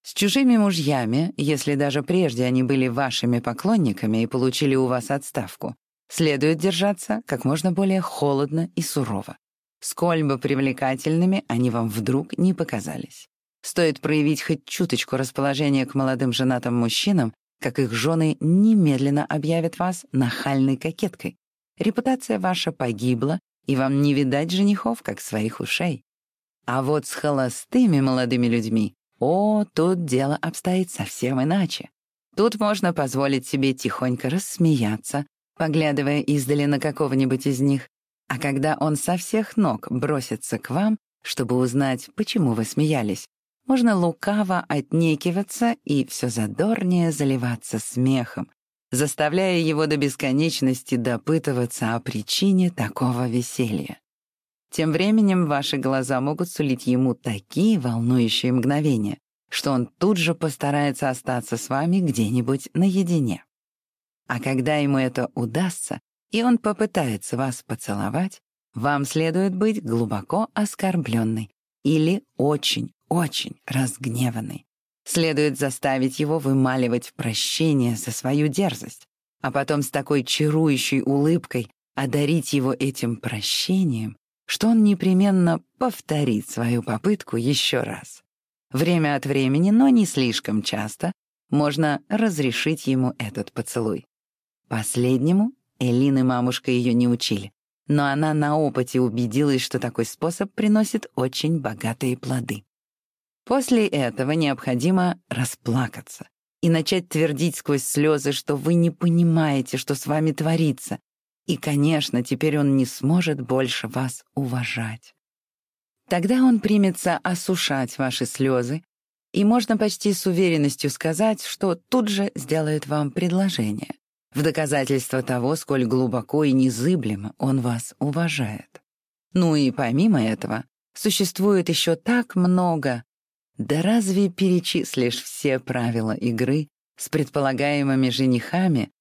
С чужими мужьями, если даже прежде они были вашими поклонниками и получили у вас отставку, следует держаться как можно более холодно и сурово. Сколь бы привлекательными они вам вдруг не показались. Стоит проявить хоть чуточку расположения к молодым женатым мужчинам, как их жены немедленно объявят вас нахальной кокеткой. Репутация ваша погибла, и вам не видать женихов, как своих ушей. А вот с холостыми молодыми людьми, о, тут дело обстоит совсем иначе. Тут можно позволить себе тихонько рассмеяться, поглядывая издали на какого-нибудь из них, а когда он со всех ног бросится к вам, чтобы узнать, почему вы смеялись, можно лукаво отнекиваться и все задорнее заливаться смехом, заставляя его до бесконечности допытываться о причине такого веселья. Тем временем ваши глаза могут сулить ему такие волнующие мгновения, что он тут же постарается остаться с вами где-нибудь наедине. А когда ему это удастся, и он попытается вас поцеловать, вам следует быть глубоко оскорбленной или очень, очень разгневанный. Следует заставить его вымаливать прощение за свою дерзость, а потом с такой чарующей улыбкой одарить его этим прощением, что он непременно повторит свою попытку еще раз. Время от времени, но не слишком часто, можно разрешить ему этот поцелуй. Последнему Элин и мамушка ее не учили, но она на опыте убедилась, что такой способ приносит очень богатые плоды. После этого необходимо расплакаться и начать твердить сквозь слезы, что вы не понимаете, что с вами творится. И, конечно, теперь он не сможет больше вас уважать. Тогда он примется осушать ваши слезы, и можно почти с уверенностью сказать, что тут же сделает вам предложение, в доказательство того, сколь глубоко и незыблемо он вас уважает. Ну и помимо этого, существует еще так много да разве перечислишь все правила игры с предполагаемыми женихами,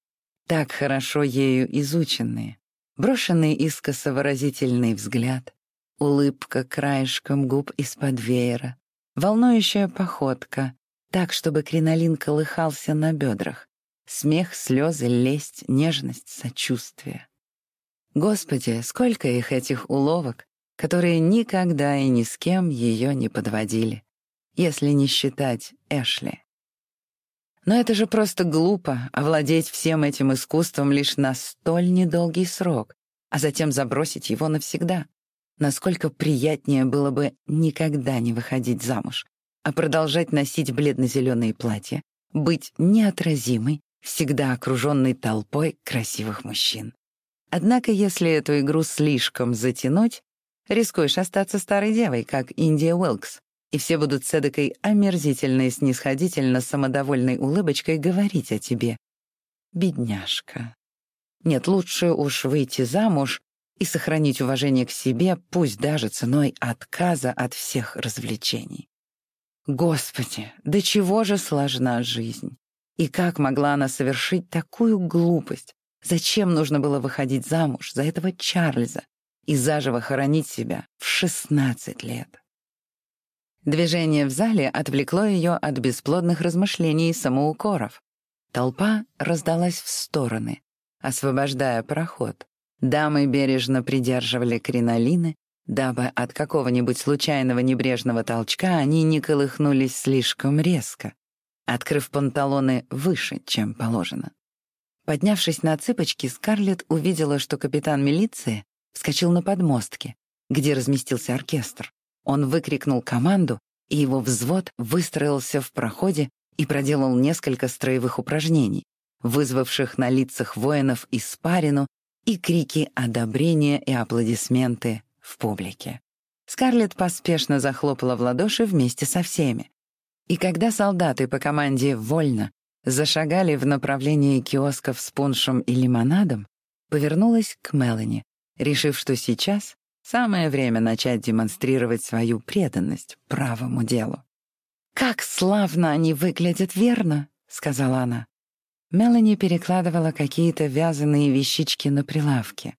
так хорошо ею изученные? Брошенный искоса выразительный взгляд, улыбка краешком губ из-под веера, волнующая походка, так, чтобы кринолин колыхался на бедрах, смех, слезы, лесть, нежность, сочувствие. Господи, сколько их этих уловок, которые никогда и ни с кем ее не подводили если не считать Эшли. Но это же просто глупо — овладеть всем этим искусством лишь на столь недолгий срок, а затем забросить его навсегда. Насколько приятнее было бы никогда не выходить замуж, а продолжать носить бледно-зеленые платья, быть неотразимой, всегда окруженной толпой красивых мужчин. Однако, если эту игру слишком затянуть, рискуешь остаться старой девой, как Индия Уилкс, и все будут с эдакой омерзительной, снисходительно, самодовольной улыбочкой говорить о тебе. Бедняжка. Нет, лучше уж выйти замуж и сохранить уважение к себе, пусть даже ценой отказа от всех развлечений. Господи, до чего же сложна жизнь? И как могла она совершить такую глупость? Зачем нужно было выходить замуж за этого Чарльза и заживо хоронить себя в 16 лет? Движение в зале отвлекло ее от бесплодных размышлений и самоукоров. Толпа раздалась в стороны, освобождая проход. Дамы бережно придерживали кринолины, дабы от какого-нибудь случайного небрежного толчка они не колыхнулись слишком резко, открыв панталоны выше, чем положено. Поднявшись на цыпочки, Скарлетт увидела, что капитан милиции вскочил на подмостке, где разместился оркестр. Он выкрикнул команду, и его взвод выстроился в проходе и проделал несколько строевых упражнений, вызвавших на лицах воинов испарину и крики одобрения и аплодисменты в публике. Скарлетт поспешно захлопала в ладоши вместе со всеми. И когда солдаты по команде «Вольно» зашагали в направлении киосков с пуншем и лимонадом, повернулась к Мелани, решив, что сейчас самое время начать демонстрировать свою преданность правому делу. «Как славно они выглядят, верно?» — сказала она. Мелани перекладывала какие-то вязаные вещички на прилавке.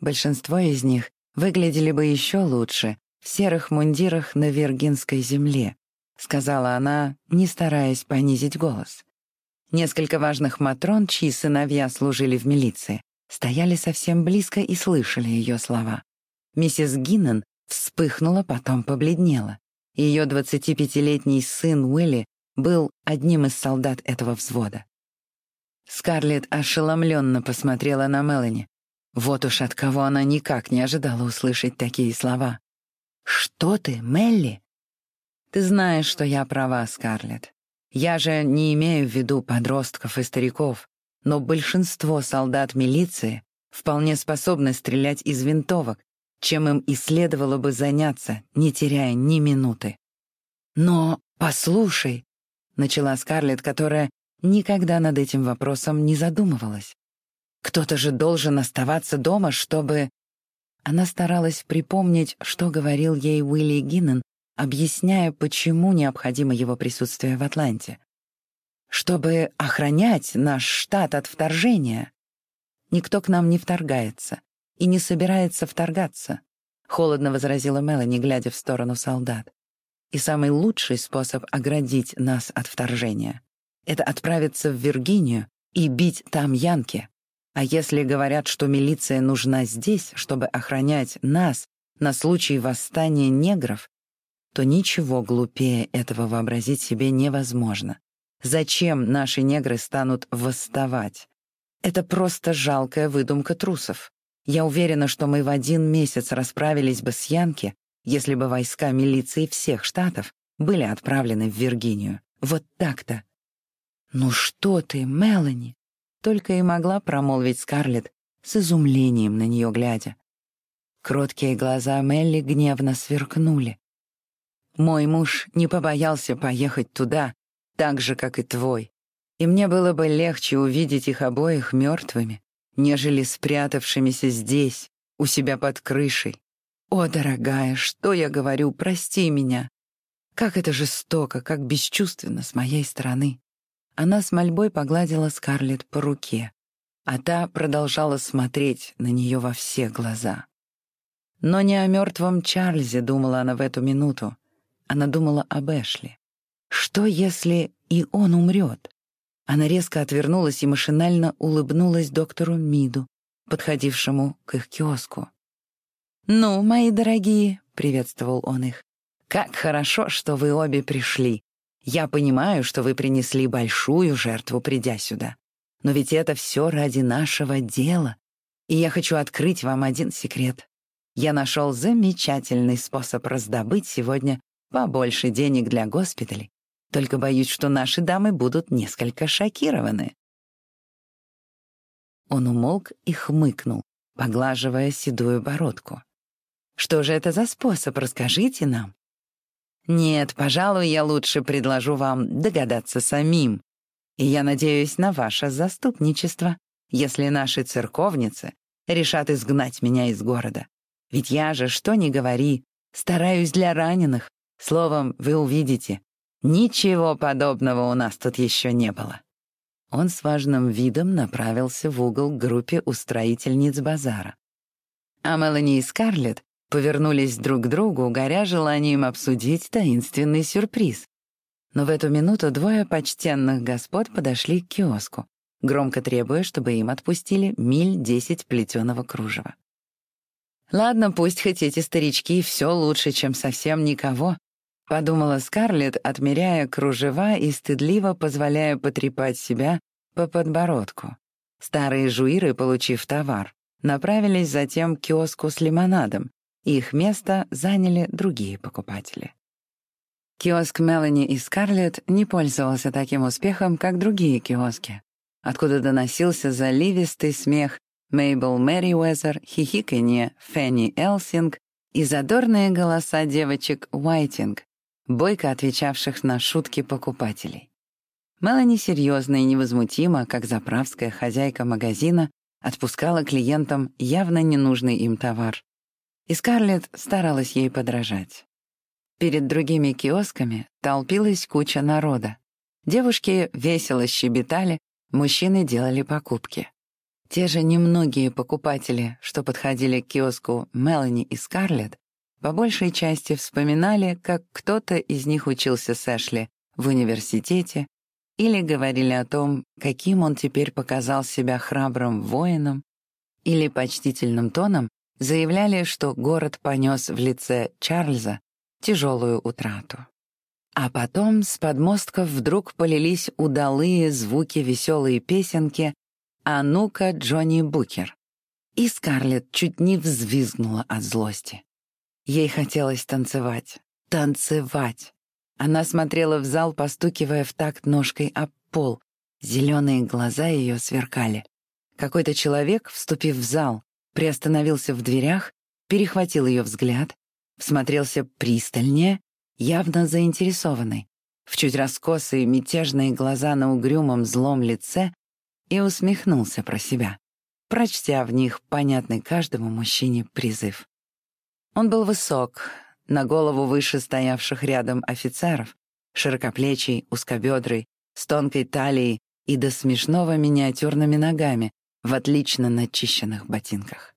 Большинство из них выглядели бы еще лучше в серых мундирах на Виргинской земле, сказала она, не стараясь понизить голос. Несколько важных матрон, чьи сыновья служили в милиции, стояли совсем близко и слышали ее слова. Миссис Гиннен вспыхнула, потом побледнела. Ее 25-летний сын Уилли был одним из солдат этого взвода. Скарлетт ошеломленно посмотрела на Мелани. Вот уж от кого она никак не ожидала услышать такие слова. «Что ты, Мелли?» «Ты знаешь, что я права, Скарлетт. Я же не имею в виду подростков и стариков, но большинство солдат милиции вполне способны стрелять из винтовок, чем им и следовало бы заняться, не теряя ни минуты. «Но послушай», — начала Скарлетт, которая никогда над этим вопросом не задумывалась. Кто-то же должен оставаться дома, чтобы... Она старалась припомнить, что говорил ей Уилли Гиннен, объясняя, почему необходимо его присутствие в Атланте. Чтобы охранять наш штат от вторжения. Никто к нам не вторгается и не собирается вторгаться, холодно возразила Мелани, глядя в сторону солдат. И самый лучший способ оградить нас от вторжения это отправиться в Виргинию и бить там янки. А если говорят, что милиция нужна здесь, чтобы охранять нас на случай восстания негров, то ничего глупее этого вообразить себе невозможно. Зачем наши негры станут восставать? Это просто жалкая выдумка трусов. Я уверена, что мы в один месяц расправились бы с Янки, если бы войска милиции всех штатов были отправлены в Виргинию. Вот так-то. «Ну что ты, Мелани?» Только и могла промолвить Скарлетт с изумлением на нее глядя. Кроткие глаза Мелли гневно сверкнули. «Мой муж не побоялся поехать туда, так же, как и твой, и мне было бы легче увидеть их обоих мертвыми, нежели спрятавшимися здесь, у себя под крышей. О, дорогая, что я говорю, прости меня. Как это жестоко, как бесчувственно с моей стороны. Она с мольбой погладила Скарлетт по руке, а та продолжала смотреть на нее во все глаза. Но не о мертвом Чарльзе думала она в эту минуту. Она думала об Эшли. Что, если и он умрет? Она резко отвернулась и машинально улыбнулась доктору Миду, подходившему к их киоску. «Ну, мои дорогие», — приветствовал он их, — «как хорошо, что вы обе пришли. Я понимаю, что вы принесли большую жертву, придя сюда. Но ведь это все ради нашего дела. И я хочу открыть вам один секрет. Я нашел замечательный способ раздобыть сегодня побольше денег для госпиталей. Только боюсь, что наши дамы будут несколько шокированы. Он умолк и хмыкнул, поглаживая седую бородку. «Что же это за способ? Расскажите нам». Нет, пожалуй, я лучше предложу вам догадаться самим. И я надеюсь на ваше заступничество. если наши церковницы решат изгнать меня из города. Ведь я же, что ни говори, стараюсь для раненых. Словом, вы увидите, ничего подобного у нас тут еще не было». Он с важным видом направился в угол к группе устроительниц базара. А Мелани и Скарлетт повернулись друг к другу, горя желанием обсудить таинственный сюрприз. Но в эту минуту двое почтенных господ подошли к киоску, громко требуя, чтобы им отпустили миль десять плетеного кружева. «Ладно, пусть хоть эти старички все лучше, чем совсем никого», — подумала Скарлетт, отмеряя кружева и стыдливо позволяя потрепать себя по подбородку. Старые жуиры, получив товар, направились затем к киоску с лимонадом, и их место заняли другие покупатели. Киоск Мелани и Скарлетт не пользовался таким успехом, как другие киоски, откуда доносился заливистый смех Мейбл Мэриуэзер, хихиканье Фенни Элсинг и задорные голоса девочек Уайтинг, бойко отвечавших на шутки покупателей. Мелани серьезно и невозмутимо, как заправская хозяйка магазина, отпускала клиентам явно ненужный им товар. И Скарлетт старалась ей подражать. Перед другими киосками толпилась куча народа. Девушки весело щебетали, мужчины делали покупки. Те же немногие покупатели, что подходили к киоску Мелани и Скарлетт, по большей части вспоминали, как кто-то из них учился с Эшли в университете или говорили о том, каким он теперь показал себя храбрым воином, или почтительным тоном заявляли, что город понес в лице Чарльза тяжелую утрату. А потом с подмостков вдруг полились удалые звуки веселые песенки «А ну-ка, Джонни Букер». И Скарлетт чуть не взвизгнула от злости. Ей хотелось танцевать, танцевать. Она смотрела в зал, постукивая в такт ножкой об пол. Зеленые глаза ее сверкали. Какой-то человек, вступив в зал, приостановился в дверях, перехватил ее взгляд всмотрелся пристальнее, явно заинтересованный, в чуть раскосые мятежные глаза на угрюмом злом лице и усмехнулся про себя, прочтя в них понятный каждому мужчине призыв. Он был высок, на голову выше стоявших рядом офицеров, широкоплечий, узкобедрый, с тонкой талией и до смешного миниатюрными ногами в отлично начищенных ботинках.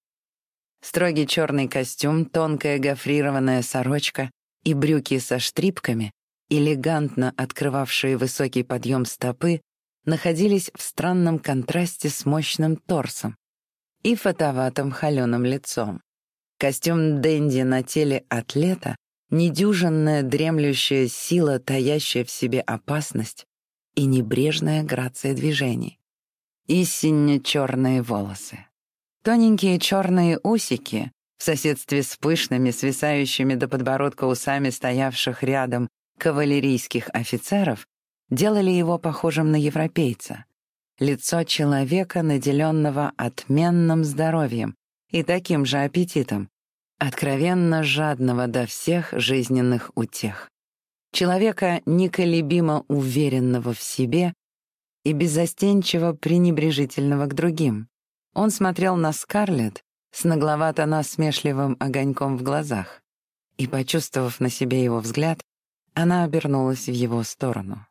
Строгий черный костюм, тонкая гофрированная сорочка и брюки со штрипками, элегантно открывавшие высокий подъем стопы, находились в странном контрасте с мощным торсом и фотоватым холеным лицом. Костюм Дэнди на теле атлета, недюжинная дремлющая сила, таящая в себе опасность и небрежная грация движений. И сине-черные волосы. Тоненькие черные усики в соседстве с пышными, свисающими до подбородка усами стоявших рядом кавалерийских офицеров делали его похожим на европейца. Лицо человека, наделенного отменным здоровьем и таким же аппетитом, откровенно жадного до всех жизненных утех. Человека, неколебимо уверенного в себе и беззастенчиво пренебрежительного к другим. Он смотрел на Скарлетт с нагловато-насмешливым огоньком в глазах, и, почувствовав на себе его взгляд, она обернулась в его сторону.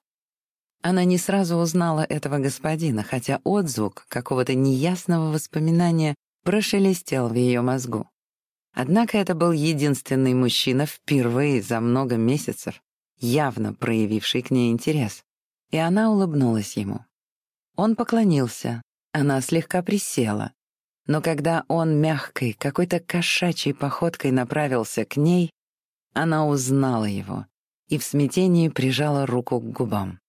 Она не сразу узнала этого господина, хотя отзвук какого-то неясного воспоминания прошелестел в ее мозгу. Однако это был единственный мужчина впервые за много месяцев, явно проявивший к ней интерес, и она улыбнулась ему. Он поклонился, она слегка присела, но когда он мягкой, какой-то кошачьей походкой направился к ней, она узнала его и в смятении прижала руку к губам.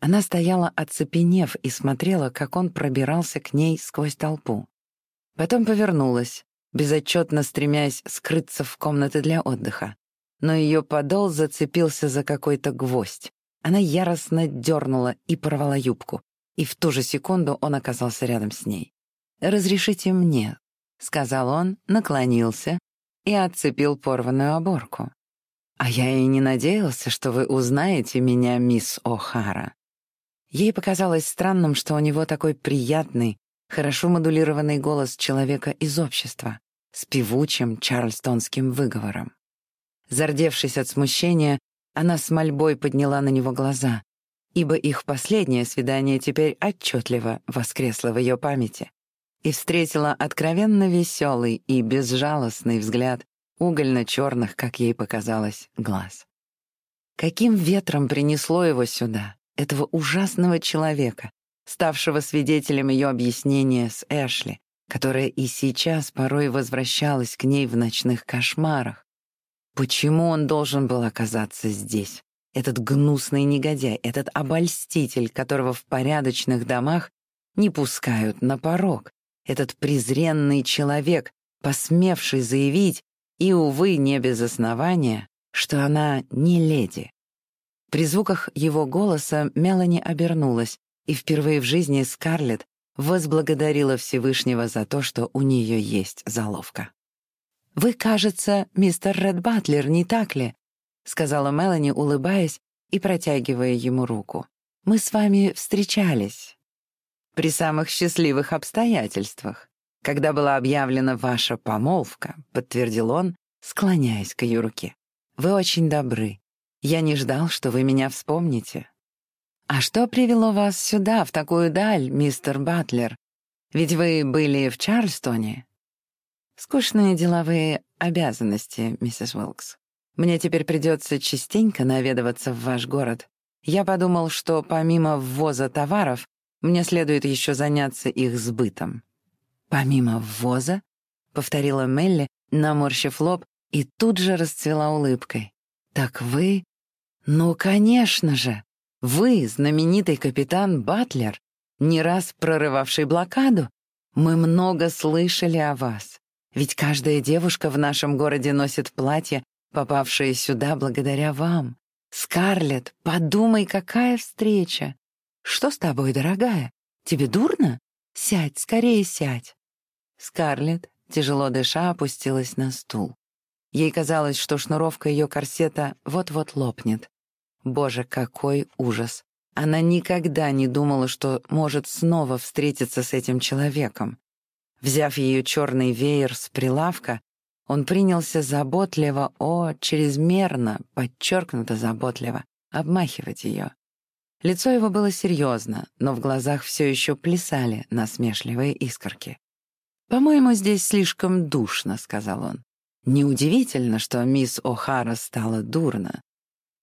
Она стояла оцепенев и смотрела, как он пробирался к ней сквозь толпу. Потом повернулась, безотчетно стремясь скрыться в комнаты для отдыха. Но ее подол зацепился за какой-то гвоздь. Она яростно дернула и порвала юбку и в ту же секунду он оказался рядом с ней. «Разрешите мне», — сказал он, наклонился и отцепил порванную оборку. «А я и не надеялся, что вы узнаете меня, мисс О'Хара». Ей показалось странным, что у него такой приятный, хорошо модулированный голос человека из общества с певучим чарльстонским выговором. Зардевшись от смущения, она с мольбой подняла на него глаза, ибо их последнее свидание теперь отчетливо воскресло в ее памяти и встретила откровенно веселый и безжалостный взгляд угольно-черных, как ей показалось, глаз. Каким ветром принесло его сюда, этого ужасного человека, ставшего свидетелем ее объяснения с Эшли, которая и сейчас порой возвращалась к ней в ночных кошмарах. Почему он должен был оказаться здесь? Этот гнусный негодяй, этот обольститель, которого в порядочных домах не пускают на порог, этот презренный человек, посмевший заявить, и, увы, не без основания, что она не леди. При звуках его голоса Мелани обернулась, и впервые в жизни Скарлетт возблагодарила Всевышнего за то, что у нее есть заловка. «Вы, кажется, мистер Ред Батлер, не так ли?» — сказала Мелани, улыбаясь и протягивая ему руку. «Мы с вами встречались при самых счастливых обстоятельствах, когда была объявлена ваша помолвка», — подтвердил он, склоняясь к ее руке. «Вы очень добры. Я не ждал, что вы меня вспомните. «А что привело вас сюда, в такую даль, мистер Батлер? Ведь вы были в Чарльстоне?» «Скучные деловые обязанности, миссис Уилкс. Мне теперь придется частенько наведываться в ваш город. Я подумал, что помимо ввоза товаров, мне следует еще заняться их сбытом». «Помимо ввоза?» — повторила Мелли, наморщив лоб, и тут же расцвела улыбкой. «Так вы...» «Ну, конечно же!» Вы, знаменитый капитан Батлер, не раз прорывавший блокаду, мы много слышали о вас. Ведь каждая девушка в нашем городе носит платье, попавшее сюда благодаря вам. Скарлетт, подумай, какая встреча. Что с тобой, дорогая? Тебе дурно? Сядь, скорее сядь. Скарлетт, тяжело дыша, опустилась на стул. Ей казалось, что шнуровка ее корсета вот-вот лопнет. Боже, какой ужас! Она никогда не думала, что может снова встретиться с этим человеком. Взяв ее черный веер с прилавка, он принялся заботливо, о, чрезмерно, подчеркнуто заботливо, обмахивать ее. Лицо его было серьезно, но в глазах все еще плясали насмешливые искорки. «По-моему, здесь слишком душно», — сказал он. «Неудивительно, что мисс О'Хара стала дурно.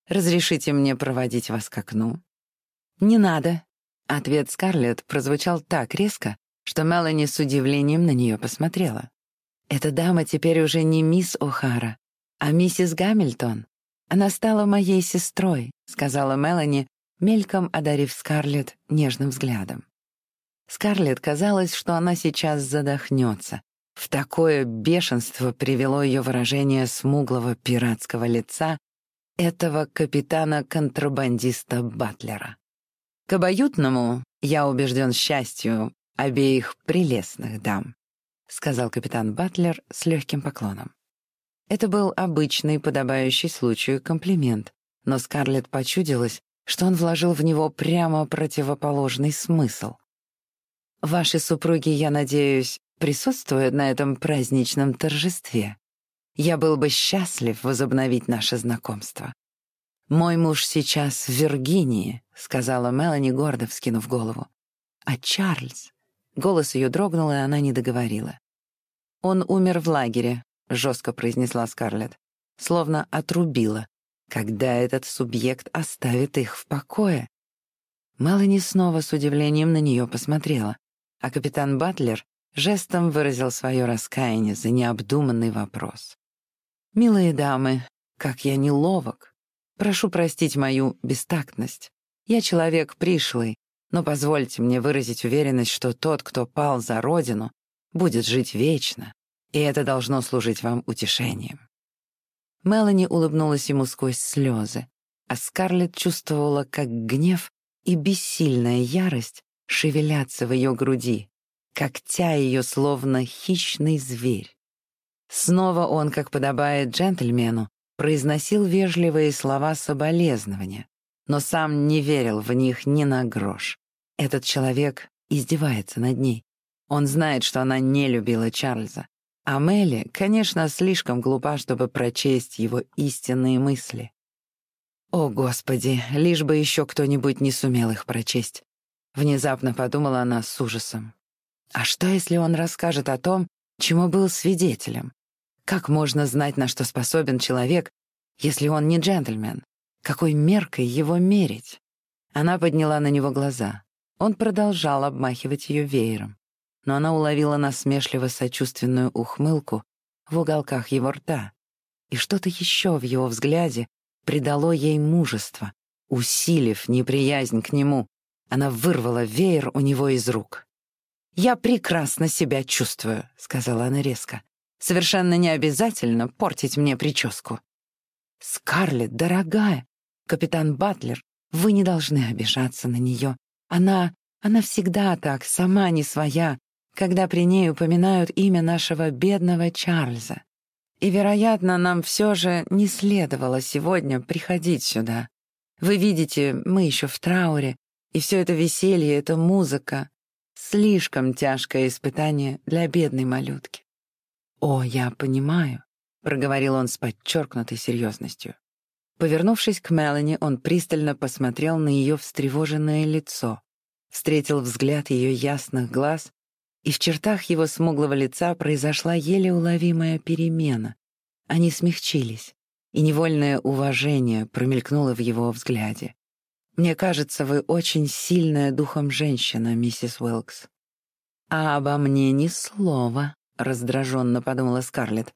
Разрешите мне проводить вас к окну?» «Не надо». Ответ Скарлетт прозвучал так резко, что Мелани с удивлением на нее посмотрела. «Эта дама теперь уже не мисс О'Хара, а миссис Гамильтон. Она стала моей сестрой», — сказала Мелани, мельком одарив Скарлетт нежным взглядом. Скарлетт казалось, что она сейчас задохнется. В такое бешенство привело ее выражение смуглого пиратского лица этого капитана-контрабандиста Батлера. К обоюдному, я убежден, счастью обеих прелестных дам, сказал капитан Батлер с легким поклоном. Это был обычный, подобающий случаю комплимент, но Скарлетт почудилась, что он вложил в него прямо противоположный смысл. «Ваши супруги, я надеюсь, присутствуют на этом праздничном торжестве?» Я был бы счастлив возобновить наше знакомство. «Мой муж сейчас в Виргинии», — сказала Мелани, гордо вскинув голову. «А Чарльз?» Голос ее дрогнул, и она не договорила. «Он умер в лагере», — жестко произнесла Скарлетт, словно отрубила, когда этот субъект оставит их в покое. Мелани снова с удивлением на нее посмотрела, а капитан Батлер жестом выразил свое раскаяние за необдуманный вопрос. «Милые дамы, как я неловок. Прошу простить мою бестактность. Я человек пришлый, но позвольте мне выразить уверенность, что тот, кто пал за родину, будет жить вечно, и это должно служить вам утешением». Мелани улыбнулась ему сквозь слезы, а Скарлетт чувствовала, как гнев и бессильная ярость шевелятся в ее груди, когтя ее словно хищный зверь. Снова он, как подобает джентльмену, произносил вежливые слова соболезнования, но сам не верил в них ни на грош. Этот человек издевается над ней. Он знает, что она не любила Чарльза. А Мелли, конечно, слишком глупа, чтобы прочесть его истинные мысли. О, Господи, лишь бы еще кто-нибудь не сумел их прочесть. Внезапно подумала она с ужасом. А что, если он расскажет о том, чему был свидетелем? Как можно знать, на что способен человек, если он не джентльмен? Какой меркой его мерить? Она подняла на него глаза. Он продолжал обмахивать ее веером, но она уловила насмешливо-сочувственную ухмылку в уголках его рта. И что-то еще в его взгляде придало ей мужество, усилив неприязнь к нему. Она вырвала веер у него из рук. «Я прекрасно себя чувствую», — сказала она резко. «Совершенно не обязательно портить мне прическу». «Скарлетт, дорогая, капитан Батлер, вы не должны обижаться на нее. Она... она всегда так, сама не своя, когда при ней упоминают имя нашего бедного Чарльза. И, вероятно, нам все же не следовало сегодня приходить сюда. Вы видите, мы еще в трауре, и все это веселье, эта музыка — слишком тяжкое испытание для бедной малютки. «О, я понимаю», — проговорил он с подчеркнутой серьезностью. Повернувшись к Мелани, он пристально посмотрел на ее встревоженное лицо, встретил взгляд ее ясных глаз и в чертах его смуглого лица произошла еле уловимая перемена. Они смягчились, и невольное уважение промелькнуло в его взгляде. «Мне кажется, вы очень сильная духом женщина, миссис Уилкс». «А обо мне ни слова», — раздраженно подумала Скарлетт.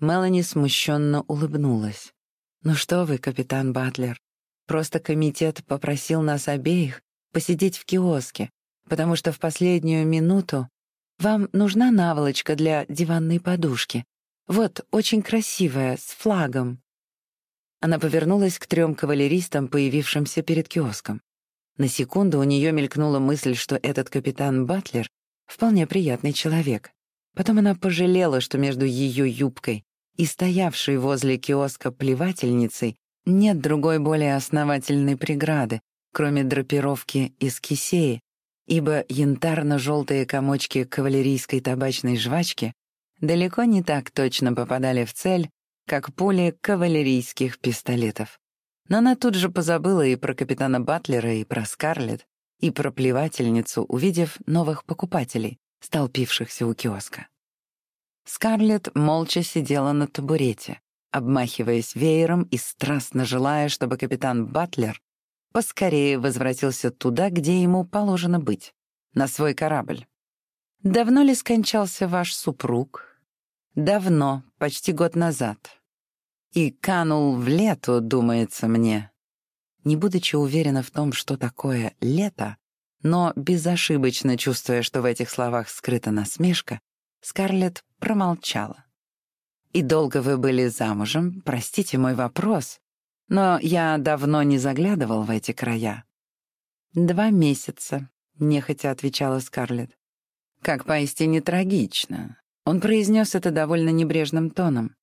Мелани смущенно улыбнулась. «Ну что вы, капитан Батлер, просто комитет попросил нас обеих посидеть в киоске, потому что в последнюю минуту вам нужна наволочка для диванной подушки. Вот, очень красивая, с флагом». Она повернулась к трем кавалеристам, появившимся перед киоском. На секунду у нее мелькнула мысль, что этот капитан Батлер — вполне приятный человек. Потом она пожалела, что между ее юбкой и стоявшей возле киоска плевательницей нет другой более основательной преграды, кроме драпировки из кисеи, ибо янтарно-желтые комочки кавалерийской табачной жвачки далеко не так точно попадали в цель, как пули кавалерийских пистолетов. Но она тут же позабыла и про капитана Батлера, и про Скарлетт, и про плевательницу, увидев новых покупателей, столпившихся у киоска. Скарлетт молча сидела на табурете, обмахиваясь веером и страстно желая, чтобы капитан Батлер поскорее возвратился туда, где ему положено быть, на свой корабль. «Давно ли скончался ваш супруг?» «Давно, почти год назад. И канул в лету, думается мне». Не будучи уверена в том, что такое «лето», но безошибочно чувствуя, что в этих словах скрыта насмешка, Скарлетт промолчала. «И долго вы были замужем? Простите мой вопрос. Но я давно не заглядывал в эти края. «Два месяца», — нехотя отвечала Скарлетт. «Как поистине трагично». Он произнес это довольно небрежным тоном.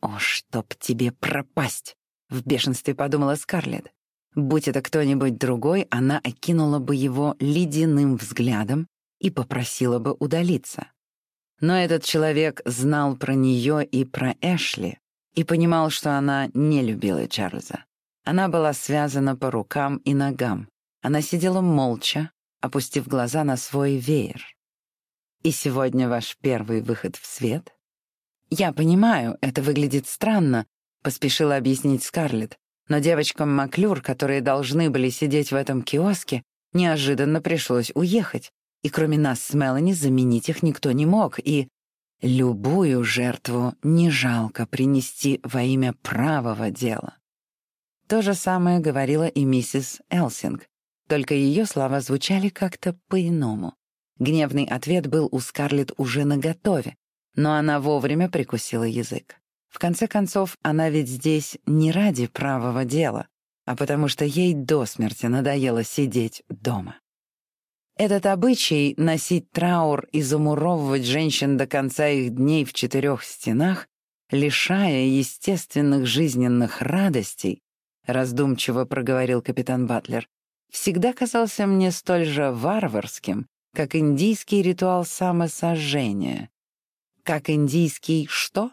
«О, чтоб тебе пропасть!» — в бешенстве подумала Скарлетт. Будь это кто-нибудь другой, она окинула бы его ледяным взглядом и попросила бы удалиться. Но этот человек знал про нее и про Эшли, и понимал, что она не любила Чарльза. Она была связана по рукам и ногам. Она сидела молча, опустив глаза на свой веер. «И сегодня ваш первый выход в свет?» «Я понимаю, это выглядит странно», — поспешила объяснить Скарлетт, но девочкам Маклюр, которые должны были сидеть в этом киоске, неожиданно пришлось уехать, и кроме нас с Мелани заменить их никто не мог, и Любую жертву не жалко принести во имя правого дела. То же самое говорила и миссис Элсинг, только ее слова звучали как-то по-иному. Гневный ответ был у Скарлетт уже наготове, но она вовремя прикусила язык. В конце концов, она ведь здесь не ради правого дела, а потому что ей до смерти надоело сидеть дома. Этот обычай — носить траур и замуровывать женщин до конца их дней в четырех стенах, лишая естественных жизненных радостей, раздумчиво проговорил капитан Батлер, всегда казался мне столь же варварским, как индийский ритуал самосожжения. Как индийский что?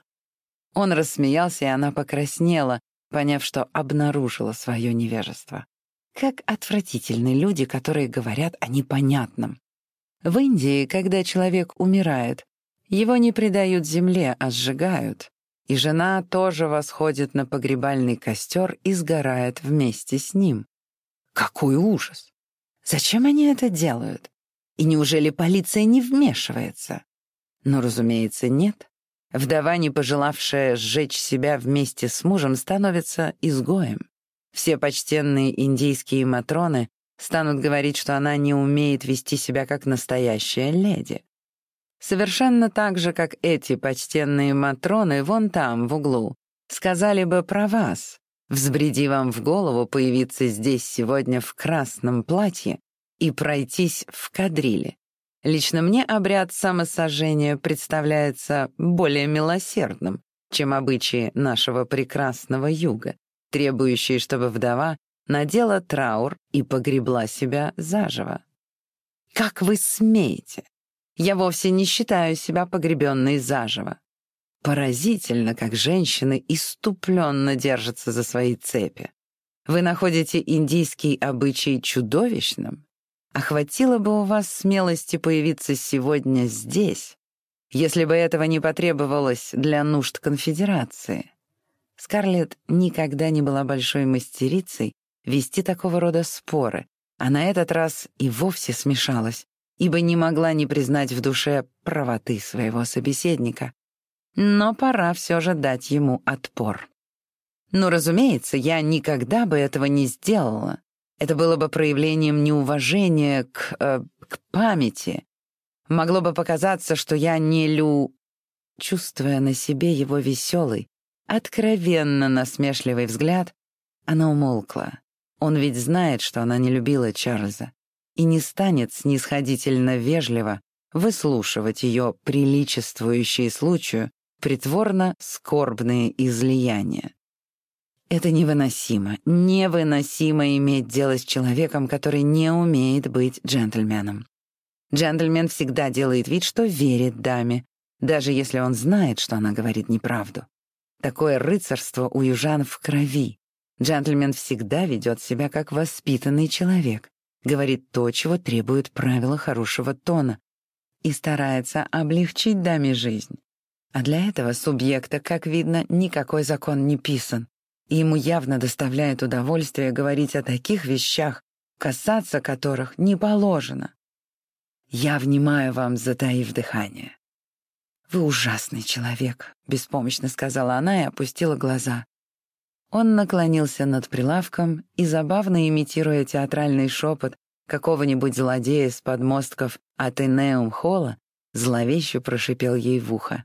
Он рассмеялся, и она покраснела, поняв, что обнаружила свое невежество. Как отвратительны люди, которые говорят о непонятном. В Индии, когда человек умирает, его не предают земле, а сжигают, и жена тоже восходит на погребальный костер и сгорает вместе с ним. Какой ужас! Зачем они это делают? И неужели полиция не вмешивается? Но, разумеется, нет. Вдова, не пожелавшая сжечь себя вместе с мужем, становится изгоем. Все почтенные индийские матроны станут говорить, что она не умеет вести себя как настоящая леди. Совершенно так же, как эти почтенные матроны вон там, в углу, сказали бы про вас, взбреди вам в голову появиться здесь сегодня в красном платье и пройтись в кадриле. Лично мне обряд самосожжения представляется более милосердным, чем обычаи нашего прекрасного юга, требующие, чтобы вдова надела траур и погребла себя заживо. Как вы смеете? Я вовсе не считаю себя погребенной заживо. Поразительно, как женщины иступленно держатся за свои цепи. Вы находите индийский обычай чудовищным? А хватило бы у вас смелости появиться сегодня здесь, если бы этого не потребовалось для нужд конфедерации. Скарлетт никогда не была большой мастерицей вести такого рода споры, а на этот раз и вовсе смешалась, ибо не могла не признать в душе правоты своего собеседника. Но пора все же дать ему отпор. Ну, разумеется, я никогда бы этого не сделала. Это было бы проявлением неуважения к, э, к памяти. Могло бы показаться, что я не лю... Чувствуя на себе его веселый, откровенно насмешливый взгляд, она умолкла. Он ведь знает, что она не любила Чарльза и не станет снисходительно вежливо выслушивать ее приличествующие случаю притворно скорбные излияния. Это невыносимо, невыносимо иметь дело с человеком, который не умеет быть джентльменом. Джентльмен всегда делает вид, что верит даме, даже если он знает, что она говорит неправду. Такое рыцарство у южан в крови. Джентльмен всегда ведет себя как воспитанный человек, говорит то, чего требует правила хорошего тона, и старается облегчить даме жизнь. А для этого субъекта, как видно, никакой закон не писан и ему явно доставляет удовольствие говорить о таких вещах, касаться которых не положено. Я внимаю вам, затаив дыхание. «Вы ужасный человек», — беспомощно сказала она и опустила глаза. Он наклонился над прилавком и, забавно имитируя театральный шепот какого-нибудь злодея с подмостков Атенеум-холла, зловеще прошипел ей в ухо.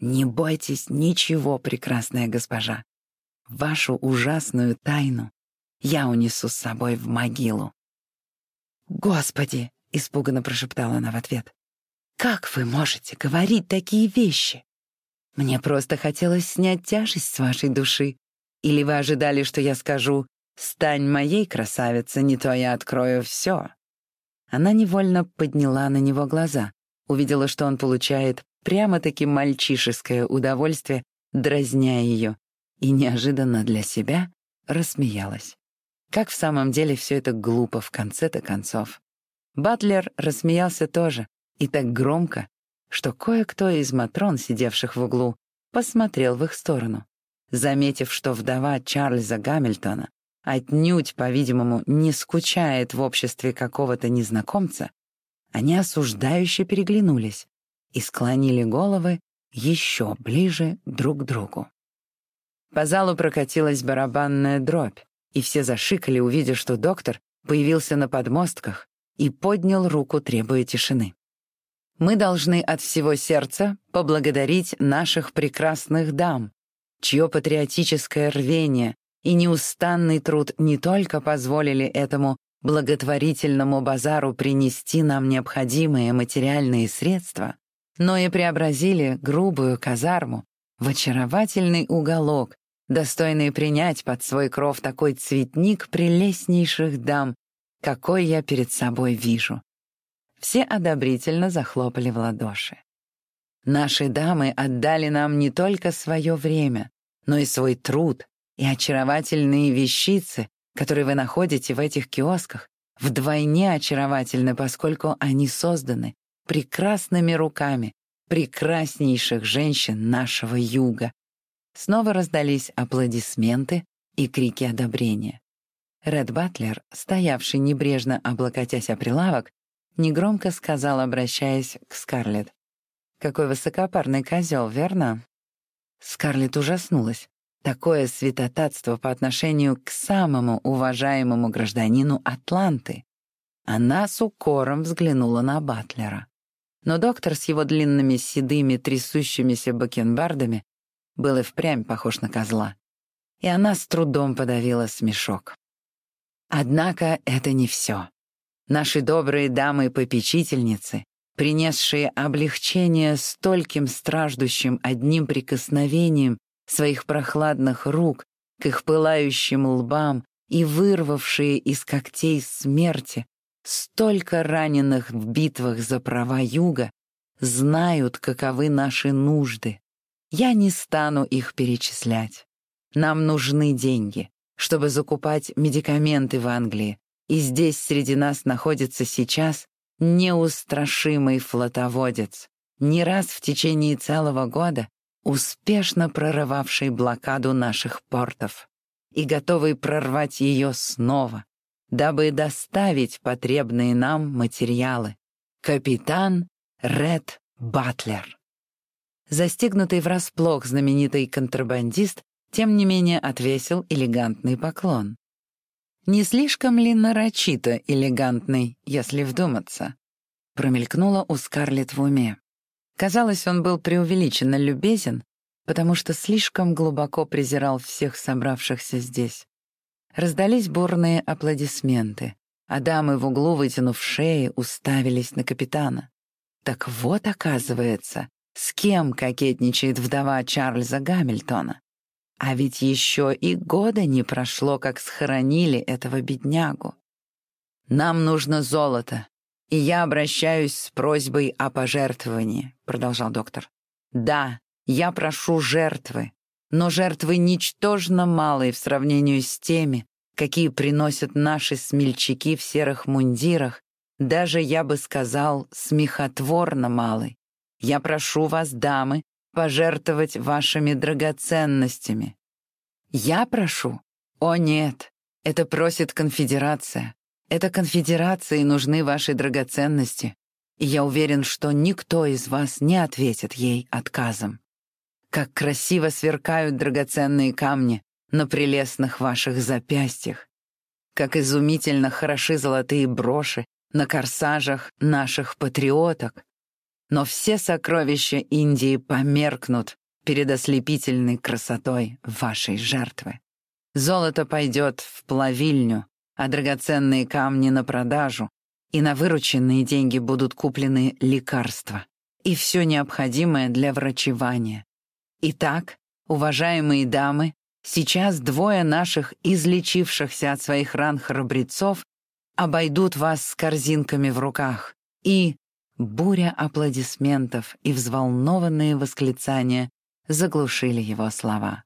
«Не бойтесь ничего, прекрасная госпожа. Вашу ужасную тайну я унесу с собой в могилу». «Господи!» — испуганно прошептала она в ответ. «Как вы можете говорить такие вещи? Мне просто хотелось снять тяжесть с вашей души. Или вы ожидали, что я скажу «Стань моей, красавица, не то я открою все». Она невольно подняла на него глаза, увидела, что он получает прямо-таки мальчишеское удовольствие, дразня ее, и неожиданно для себя рассмеялась. Как в самом деле все это глупо в конце-то концов. Батлер рассмеялся тоже, и так громко, что кое-кто из матрон, сидевших в углу, посмотрел в их сторону. Заметив, что вдова Чарльза Гамильтона отнюдь, по-видимому, не скучает в обществе какого-то незнакомца, они осуждающе переглянулись и склонили головы еще ближе друг к другу. По залу прокатилась барабанная дробь, и все зашикали, увидя, что доктор появился на подмостках и поднял руку, требуя тишины. Мы должны от всего сердца поблагодарить наших прекрасных дам, чье патриотическое рвение и неустанный труд не только позволили этому благотворительному базару принести нам необходимые материальные средства, но и преобразили грубую казарму в очаровательный уголок, достойные принять под свой кров такой цветник прелестнейших дам, какой я перед собой вижу. Все одобрительно захлопали в ладоши. Наши дамы отдали нам не только свое время, но и свой труд и очаровательные вещицы, которые вы находите в этих киосках, вдвойне очаровательны, поскольку они созданы прекрасными руками прекраснейших женщин нашего юга. Снова раздались аплодисменты и крики одобрения. Ред Батлер, стоявший небрежно облокотясь о прилавок, негромко сказал, обращаясь к Скарлетт. «Какой высокопарный козел, верно?» Скарлетт ужаснулась. Такое святотатство по отношению к самому уважаемому гражданину Атланты. Она с укором взглянула на Батлера. Но доктор с его длинными седыми трясущимися бакенбардами был и впрямь похож на козла. И она с трудом подавила смешок. Однако это не все. Наши добрые дамы-попечительницы, принесшие облегчение стольким страждущим одним прикосновением своих прохладных рук к их пылающим лбам и вырвавшие из когтей смерти столько раненых в битвах за права Юга, знают, каковы наши нужды. Я не стану их перечислять. Нам нужны деньги, чтобы закупать медикаменты в Англии, и здесь среди нас находится сейчас неустрашимый флотоводец, не раз в течение целого года успешно прорывавший блокаду наших портов и готовый прорвать ее снова, дабы доставить потребные нам материалы. Капитан Ред Батлер. Застигнутый врасплох знаменитый контрабандист, тем не менее, отвесил элегантный поклон. Не слишком ли нарочито элегантный, если вдуматься? Промелькнуло у Скарлетт в уме. Казалось, он был преувеличенно любезен, потому что слишком глубоко презирал всех собравшихся здесь. Раздались бурные аплодисменты, а дамы в углу, вытянув шеи, уставились на капитана. Так вот, оказывается, с кем кокетничает вдова Чарльза Гамильтона. А ведь еще и года не прошло, как схоронили этого беднягу. «Нам нужно золото, и я обращаюсь с просьбой о пожертвовании», — продолжал доктор. «Да, я прошу жертвы, но жертвы ничтожно малые в сравнении с теми, какие приносят наши смельчаки в серых мундирах, даже, я бы сказал, смехотворно малый. Я прошу вас, дамы, пожертвовать вашими драгоценностями. Я прошу? О нет, это просит конфедерация. Это конфедерации нужны ваши драгоценности, и я уверен, что никто из вас не ответит ей отказом. Как красиво сверкают драгоценные камни на прелестных ваших запястьях. Как изумительно хороши золотые броши на корсажах наших патриоток. Но все сокровища Индии померкнут перед ослепительной красотой вашей жертвы. Золото пойдет в плавильню, а драгоценные камни на продажу, и на вырученные деньги будут куплены лекарства и все необходимое для врачевания. Итак, уважаемые дамы, сейчас двое наших излечившихся от своих ран храбрецов обойдут вас с корзинками в руках, и буря аплодисментов и взволнованные восклицания заглушили его слова.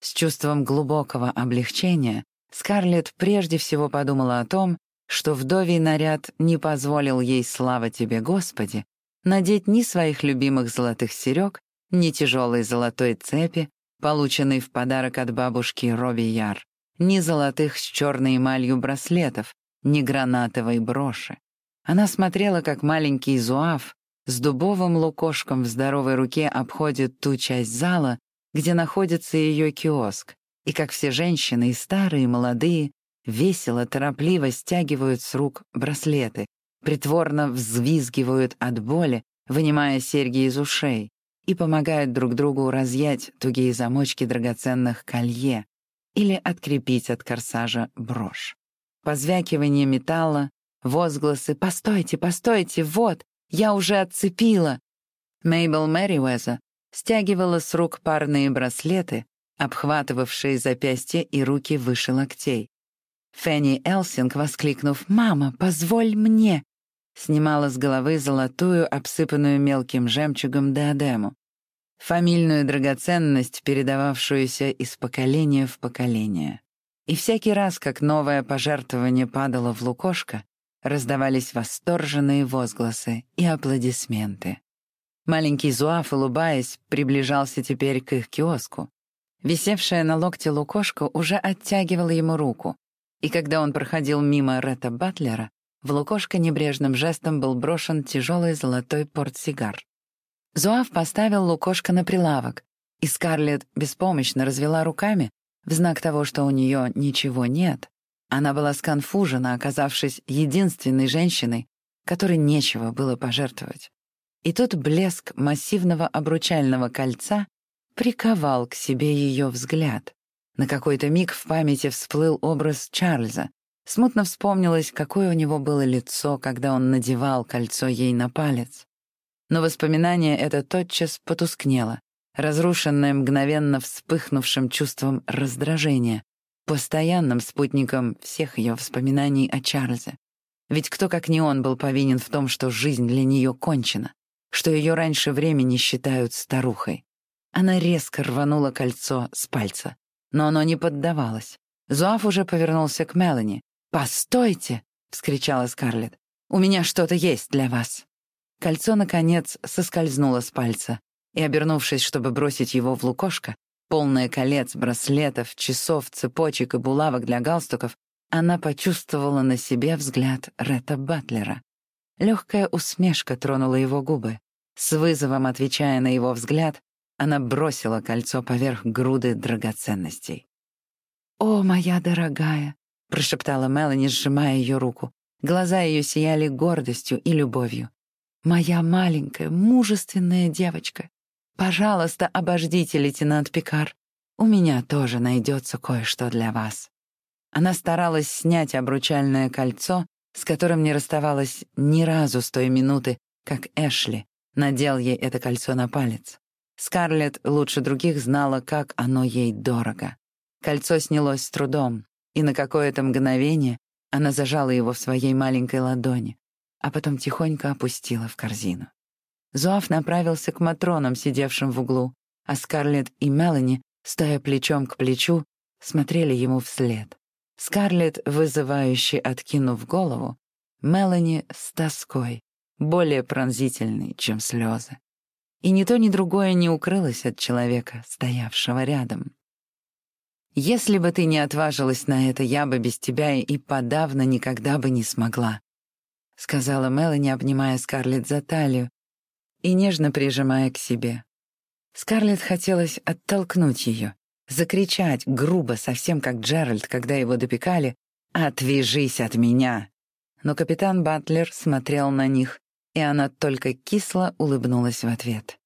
С чувством глубокого облегчения Скарлетт прежде всего подумала о том, что вдовий наряд не позволил ей, слава тебе, Господи, надеть ни своих любимых золотых серег, ни тяжелой золотой цепи, полученной в подарок от бабушки Робби Яр, ни золотых с черной эмалью браслетов, ни гранатовой броши. Она смотрела, как маленький зуав с дубовым лукошком в здоровой руке обходит ту часть зала, где находится ее киоск, и как все женщины, и старые, и молодые, весело, торопливо стягивают с рук браслеты, притворно взвизгивают от боли, вынимая серьги из ушей, и помогают друг другу разъять тугие замочки драгоценных колье или открепить от корсажа брошь. Позвякивание металла, возгласы «Постойте, постойте, вот, я уже отцепила!» Мейбл Мэриуэза стягивала с рук парные браслеты, обхватывавшие запястья и руки выше локтей. Фенни Элсинг, воскликнув «Мама, позволь мне!» снимала с головы золотую, обсыпанную мелким жемчугом диадему, фамильную драгоценность, передававшуюся из поколения в поколение. И всякий раз, как новое пожертвование падало в лукошко, раздавались восторженные возгласы и аплодисменты. Маленький Зуаф, улыбаясь, приближался теперь к их киоску. Висевшая на локте лукошка уже оттягивала ему руку, и когда он проходил мимо Ретта Батлера, в лукошко небрежным жестом был брошен тяжелый золотой портсигар. Зуав поставил лукошко на прилавок, и Скарлетт беспомощно развела руками в знак того, что у нее ничего нет. Она была сконфужена, оказавшись единственной женщиной, которой нечего было пожертвовать. И тут блеск массивного обручального кольца приковал к себе ее взгляд. На какой-то миг в памяти всплыл образ Чарльза. Смутно вспомнилось, какое у него было лицо, когда он надевал кольцо ей на палец. Но воспоминание это тотчас потускнело, разрушенное мгновенно вспыхнувшим чувством раздражения, постоянным спутником всех ее воспоминаний о Чарльзе. Ведь кто, как не он, был повинен в том, что жизнь для нее кончена, что ее раньше времени считают старухой. Она резко рванула кольцо с пальца, но оно не поддавалось. Зуав уже повернулся к Мелани. «Постойте!» — вскричала Скарлетт. «У меня что-то есть для вас». Кольцо, наконец, соскользнуло с пальца, и, обернувшись, чтобы бросить его в лукошко, полное колец, браслетов, часов, цепочек и булавок для галстуков, она почувствовала на себе взгляд Ретта Батлера. Легкая усмешка тронула его губы. С вызовом отвечая на его взгляд, она бросила кольцо поверх груды драгоценностей. «О, моя дорогая!» — прошептала Мелани, сжимая ее руку. Глаза ее сияли гордостью и любовью. «Моя маленькая, мужественная девочка! Пожалуйста, обождите, лейтенант Пикар. У меня тоже найдется кое-что для вас». Она старалась снять обручальное кольцо, с которым не расставалась ни разу с той минуты, как Эшли надел ей это кольцо на палец. Скарлетт лучше других знала, как оно ей дорого. Кольцо снялось с трудом, и на какое-то мгновение она зажала его в своей маленькой ладони, а потом тихонько опустила в корзину. Зоаф направился к матронам, сидевшим в углу, а Скарлетт и Мелани, стоя плечом к плечу, смотрели ему вслед. Скарлетт, вызывающе откинув голову, Мелани с тоской, более пронзительной, чем слезы и ни то, ни другое не укрылось от человека, стоявшего рядом. «Если бы ты не отважилась на это, я бы без тебя и подавно никогда бы не смогла», — сказала Мелани, обнимая Скарлетт за талию и нежно прижимая к себе. Скарлетт хотелось оттолкнуть ее, закричать грубо, совсем как Джеральд, когда его допекали «Отвяжись от меня!» Но капитан Батлер смотрел на них, и она только кисло улыбнулась в ответ.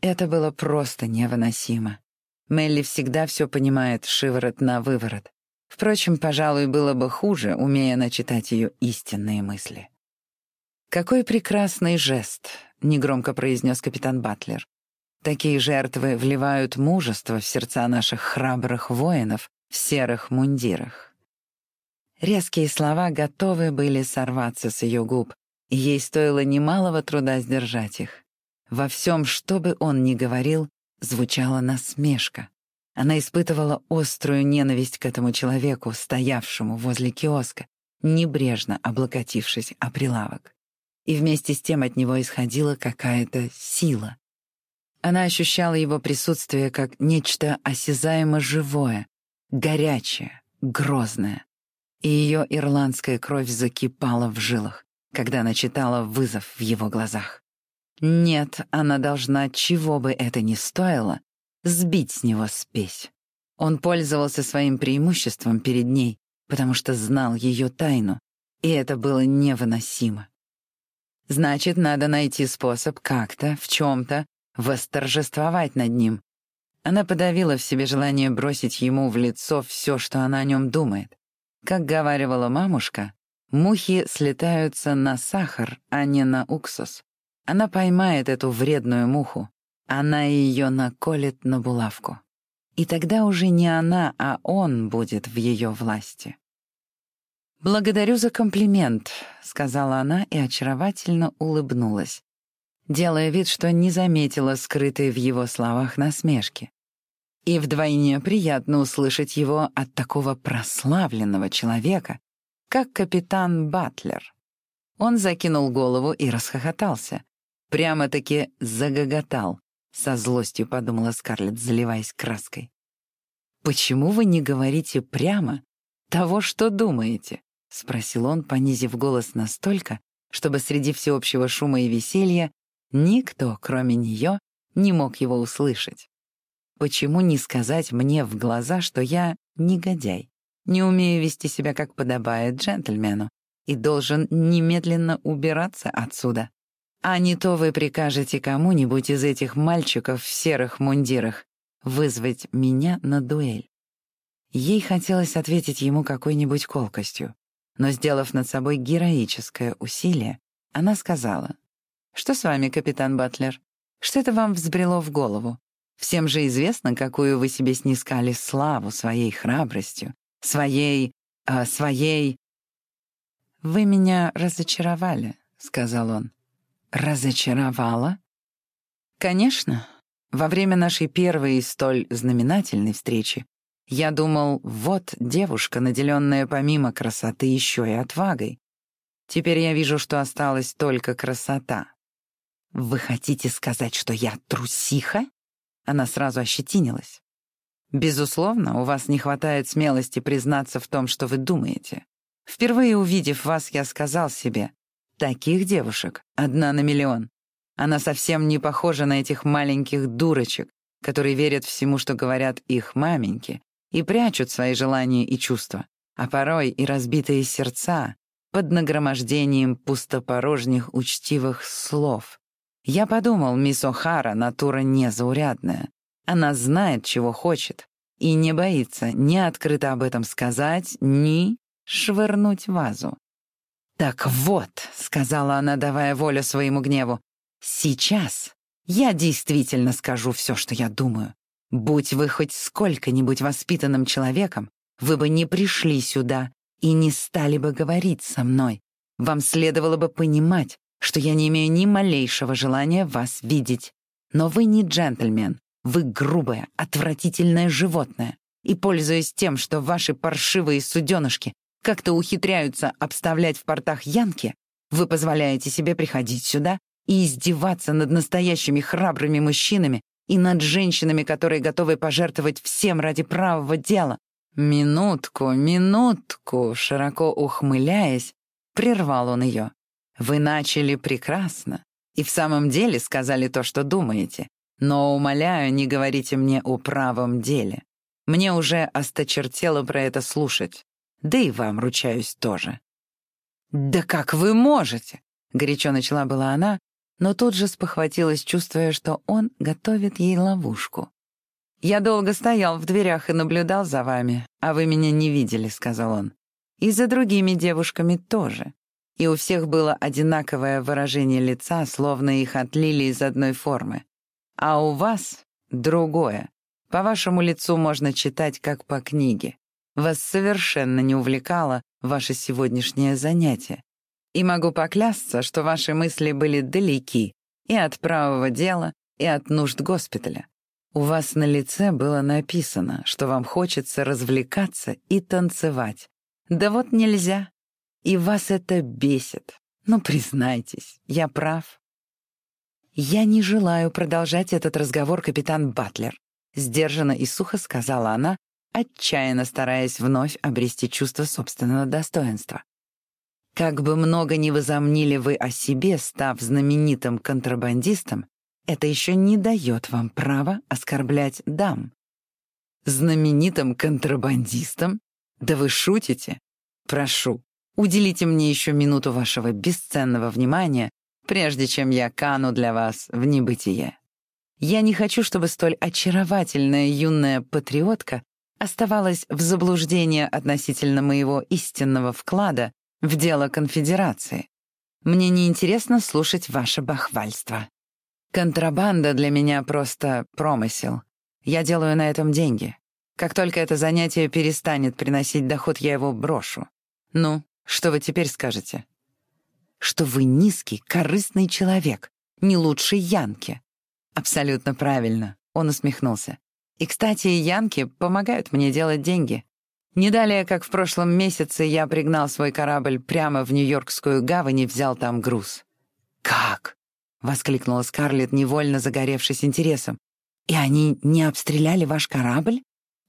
Это было просто невыносимо. Мелли всегда все понимает шиворот на выворот. Впрочем, пожалуй, было бы хуже, умея начитать ее истинные мысли. «Какой прекрасный жест», — негромко произнес капитан Батлер. «Такие жертвы вливают мужество в сердца наших храбрых воинов в серых мундирах». Резкие слова готовы были сорваться с ее губ, Ей стоило немалого труда сдержать их. Во всем, что бы он ни говорил, звучала насмешка. Она испытывала острую ненависть к этому человеку, стоявшему возле киоска, небрежно облокотившись о прилавок. И вместе с тем от него исходила какая-то сила. Она ощущала его присутствие как нечто осязаемо живое, горячее, грозное. И ее ирландская кровь закипала в жилах когда она читала вызов в его глазах. Нет, она должна, чего бы это ни стоило, сбить с него спесь. Он пользовался своим преимуществом перед ней, потому что знал ее тайну, и это было невыносимо. Значит, надо найти способ как-то, в чем-то, восторжествовать над ним. Она подавила в себе желание бросить ему в лицо все, что она о нем думает. Как говаривала мамушка, Мухи слетаются на сахар, а не на уксус. Она поймает эту вредную муху. Она ее наколет на булавку. И тогда уже не она, а он будет в ее власти. «Благодарю за комплимент», — сказала она и очаровательно улыбнулась, делая вид, что не заметила скрытой в его словах насмешки. И вдвойне приятно услышать его от такого прославленного человека, как капитан Батлер. Он закинул голову и расхохотался. Прямо-таки загоготал. Со злостью подумала Скарлетт, заливаясь краской. «Почему вы не говорите прямо того, что думаете?» — спросил он, понизив голос настолько, чтобы среди всеобщего шума и веселья никто, кроме нее, не мог его услышать. Почему не сказать мне в глаза, что я негодяй, не умею вести себя как подобает джентльмену и должен немедленно убираться отсюда? А не то вы прикажете кому-нибудь из этих мальчиков в серых мундирах вызвать меня на дуэль. Ей хотелось ответить ему какой-нибудь колкостью, но, сделав над собой героическое усилие, она сказала, «Что с вами, капитан Батлер? Что это вам взбрело в голову? Всем же известно, какую вы себе снискали славу своей храбростью, своей... А, своей... «Вы меня разочаровали», — сказал он. «Разочаровала?» «Конечно. Во время нашей первой и столь знаменательной встречи я думал, вот девушка, наделенная помимо красоты еще и отвагой. Теперь я вижу, что осталась только красота. Вы хотите сказать, что я трусиха? Она сразу ощетинилась. «Безусловно, у вас не хватает смелости признаться в том, что вы думаете. Впервые увидев вас, я сказал себе, таких девушек одна на миллион. Она совсем не похожа на этих маленьких дурочек, которые верят всему, что говорят их маменьки, и прячут свои желания и чувства, а порой и разбитые сердца под нагромождением пустопорожних учтивых слов, я подумал, мисс О'Хара натура незаурядная. Она знает, чего хочет, и не боится ни открыто об этом сказать, ни швырнуть вазу. «Так вот», — сказала она, давая волю своему гневу, «сейчас я действительно скажу все, что я думаю. Будь вы хоть сколько-нибудь воспитанным человеком, вы бы не пришли сюда и не стали бы говорить со мной. Вам следовало бы понимать, что я не имею ни малейшего желания вас видеть. Но вы не джентльмен, вы грубое, отвратительное животное. И, пользуясь тем, что ваши паршивые суденышки как-то ухитряются обставлять в портах янки, вы позволяете себе приходить сюда и издеваться над настоящими храбрыми мужчинами и над женщинами, которые готовы пожертвовать всем ради правого дела. Минутку, минутку, широко ухмыляясь, прервал он ее. Вы начали прекрасно и в самом деле сказали то, что думаете. Но, умоляю, не говорите мне о правом деле. Мне уже осточертело про это слушать. Да и вам, ручаюсь, тоже. «Да как вы можете?» — горячо начала была она, но тут же спохватилась, чувствуя, что он готовит ей ловушку. «Я долго стоял в дверях и наблюдал за вами, а вы меня не видели», — сказал он. «И за другими девушками тоже и у всех было одинаковое выражение лица, словно их отлили из одной формы. А у вас другое. По вашему лицу можно читать, как по книге. Вас совершенно не увлекало ваше сегодняшнее занятие. И могу поклясться, что ваши мысли были далеки и от правого дела, и от нужд госпиталя. У вас на лице было написано, что вам хочется развлекаться и танцевать. Да вот нельзя. И вас это бесит. Ну, признайтесь, я прав. «Я не желаю продолжать этот разговор, капитан Батлер», — сдержанно и сухо сказала она, отчаянно стараясь вновь обрести чувство собственного достоинства. «Как бы много ни возомнили вы о себе, став знаменитым контрабандистом, это еще не дает вам права оскорблять дам». «Знаменитым контрабандистом? Да вы шутите? Прошу, Уделите мне еще минуту вашего бесценного внимания, прежде чем я кану для вас в небытие. Я не хочу, чтобы столь очаровательная юная патриотка оставалась в заблуждении относительно моего истинного вклада в дело конфедерации. Мне неинтересно слушать ваше бахвальство. Контрабанда для меня просто промысел. Я делаю на этом деньги. Как только это занятие перестанет приносить доход, я его брошу. Ну, Что вы теперь скажете? Что вы низкий, корыстный человек, не лучший Янки. Абсолютно правильно, он усмехнулся. И, кстати, Янки помогают мне делать деньги. Не далее, как в прошлом месяце, я пригнал свой корабль прямо в Нью-Йоркскую гавань и взял там груз. «Как?» — воскликнула Скарлетт, невольно загоревшись интересом. «И они не обстреляли ваш корабль?»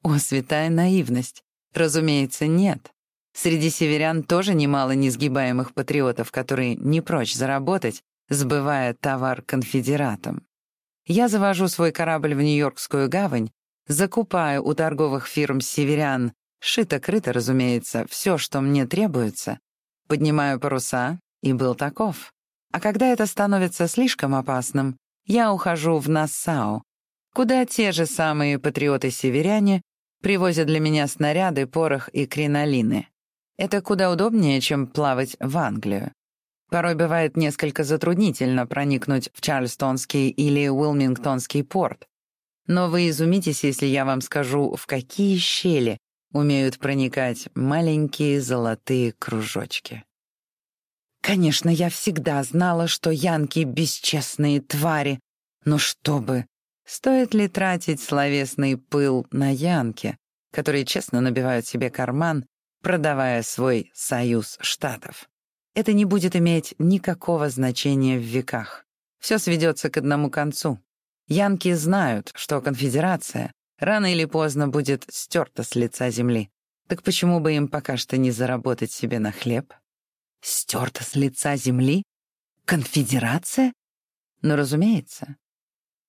«О, святая наивность! Разумеется, нет. Среди северян тоже немало несгибаемых патриотов, которые не прочь заработать, сбывая товар конфедератам. Я завожу свой корабль в Нью-Йоркскую гавань, закупаю у торговых фирм северян, шито-крыто, разумеется, все, что мне требуется, поднимаю паруса, и был таков. А когда это становится слишком опасным, я ухожу в Нассау, куда те же самые патриоты-северяне привозят для меня снаряды, порох и кринолины. Это куда удобнее, чем плавать в Англию. Порой бывает несколько затруднительно проникнуть в Чарльстонский или Уилмингтонский порт. Но вы изумитесь, если я вам скажу, в какие щели умеют проникать маленькие золотые кружочки. Конечно, я всегда знала, что янки — бесчестные твари, но чтобы... Стоит ли тратить словесный пыл на янки, которые честно набивают себе карман, продавая свой союз штатов? Это не будет иметь никакого значения в веках. Все сведется к одному концу. Янки знают, что конфедерация рано или поздно будет стерта с лица земли. Так почему бы им пока что не заработать себе на хлеб? Стерта с лица земли? Конфедерация? Ну, разумеется.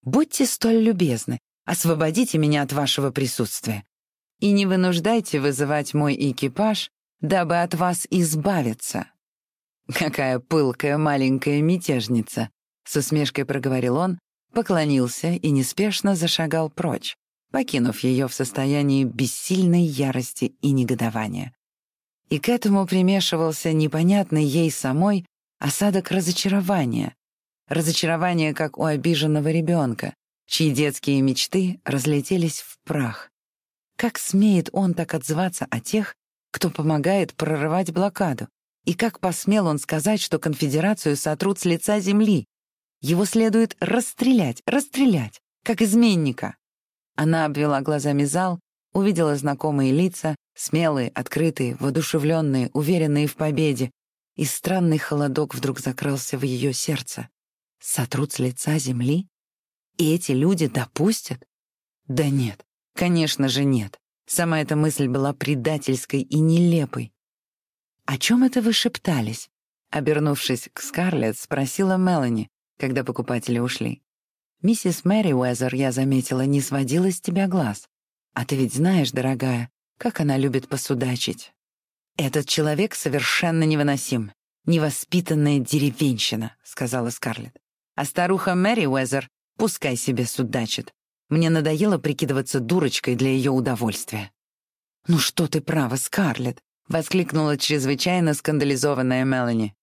Будьте столь любезны, освободите меня от вашего присутствия. И не вынуждайте вызывать мой экипаж, дабы от вас избавиться. Какая пылкая маленькая мятежница, с усмешкой проговорил он, поклонился и неспешно зашагал прочь, покинув ее в состоянии бессильной ярости и негодования. И к этому примешивался непонятный ей самой осадок разочарования. Разочарование, как у обиженного ребенка, чьи детские мечты разлетелись в прах. Как смеет он так отзываться о тех, кто помогает прорывать блокаду? И как посмел он сказать, что конфедерацию сотрут с лица земли? Его следует расстрелять, расстрелять, как изменника. Она обвела глазами зал, увидела знакомые лица, смелые, открытые, воодушевленные, уверенные в победе, и странный холодок вдруг закрылся в ее сердце. Сотрут с лица земли? И эти люди допустят? Да нет, конечно же нет. Сама эта мысль была предательской и нелепой. «О чем это вы шептались?» Обернувшись к Скарлетт, спросила Мелани, когда покупатели ушли. Миссис Мэри Уэзер, я заметила, не сводила с тебя глаз. А ты ведь знаешь, дорогая, как она любит посудачить. Этот человек совершенно невыносим. Невоспитанная деревенщина, сказала Скарлетт. А старуха Мэри Уэзер пускай себе судачит. Мне надоело прикидываться дурочкой для ее удовольствия. «Ну что ты права, Скарлетт!» — воскликнула чрезвычайно скандализованная Мелани.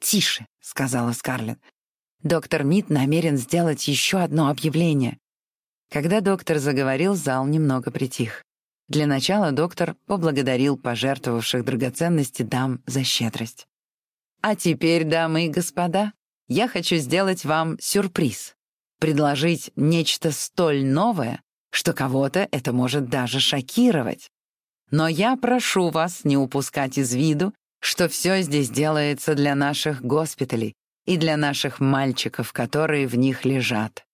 «Тише», — сказала Скарлетт. Доктор Мит намерен сделать еще одно объявление. Когда доктор заговорил, зал немного притих. Для начала доктор поблагодарил пожертвовавших драгоценности дам за щедрость. «А теперь, дамы и господа, я хочу сделать вам сюрприз. Предложить нечто столь новое, что кого-то это может даже шокировать. Но я прошу вас не упускать из виду, что все здесь делается для наших госпиталей, и для наших мальчиков, которые в них лежат.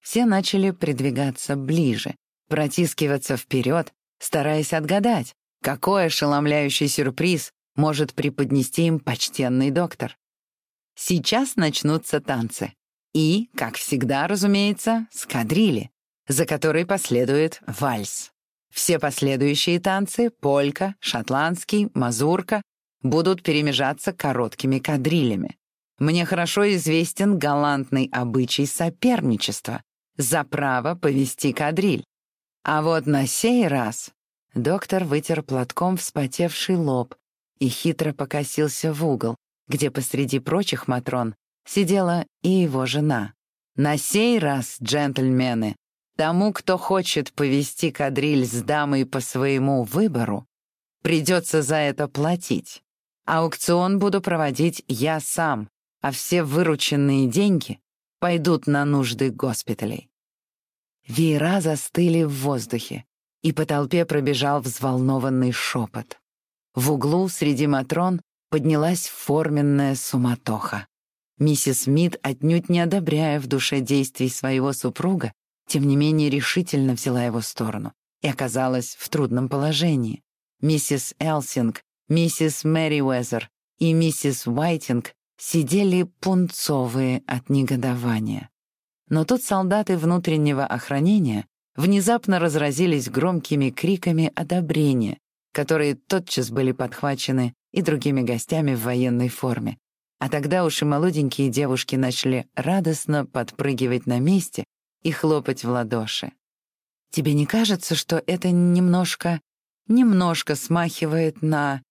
Все начали придвигаться ближе, протискиваться вперед, стараясь отгадать, какой ошеломляющий сюрприз может преподнести им почтенный доктор. Сейчас начнутся танцы. И, как всегда, разумеется, скадрили, за которой последует вальс. Все последующие танцы — полька, шотландский, мазурка — будут перемежаться короткими кадрилями. Мне хорошо известен галантный обычай соперничества за право повести кадриль. А вот на сей раз доктор вытер платком вспотевший лоб и хитро покосился в угол, где посреди прочих матрон сидела и его жена. На сей раз, джентльмены, тому, кто хочет повести кадриль с дамой по своему выбору, придется за это платить. Аукцион буду проводить я сам, а все вырученные деньги пойдут на нужды госпиталей». Веера застыли в воздухе, и по толпе пробежал взволнованный шепот. В углу среди матрон поднялась форменная суматоха. Миссис Смит, отнюдь не одобряя в душе действий своего супруга, тем не менее решительно взяла его сторону и оказалась в трудном положении. Миссис Элсинг, миссис Мэри Уэзер и миссис Уайтинг сидели пунцовые от негодования. Но тут солдаты внутреннего охранения внезапно разразились громкими криками одобрения, которые тотчас были подхвачены и другими гостями в военной форме. А тогда уж и молоденькие девушки начали радостно подпрыгивать на месте и хлопать в ладоши. Тебе не кажется, что это немножко, немножко смахивает на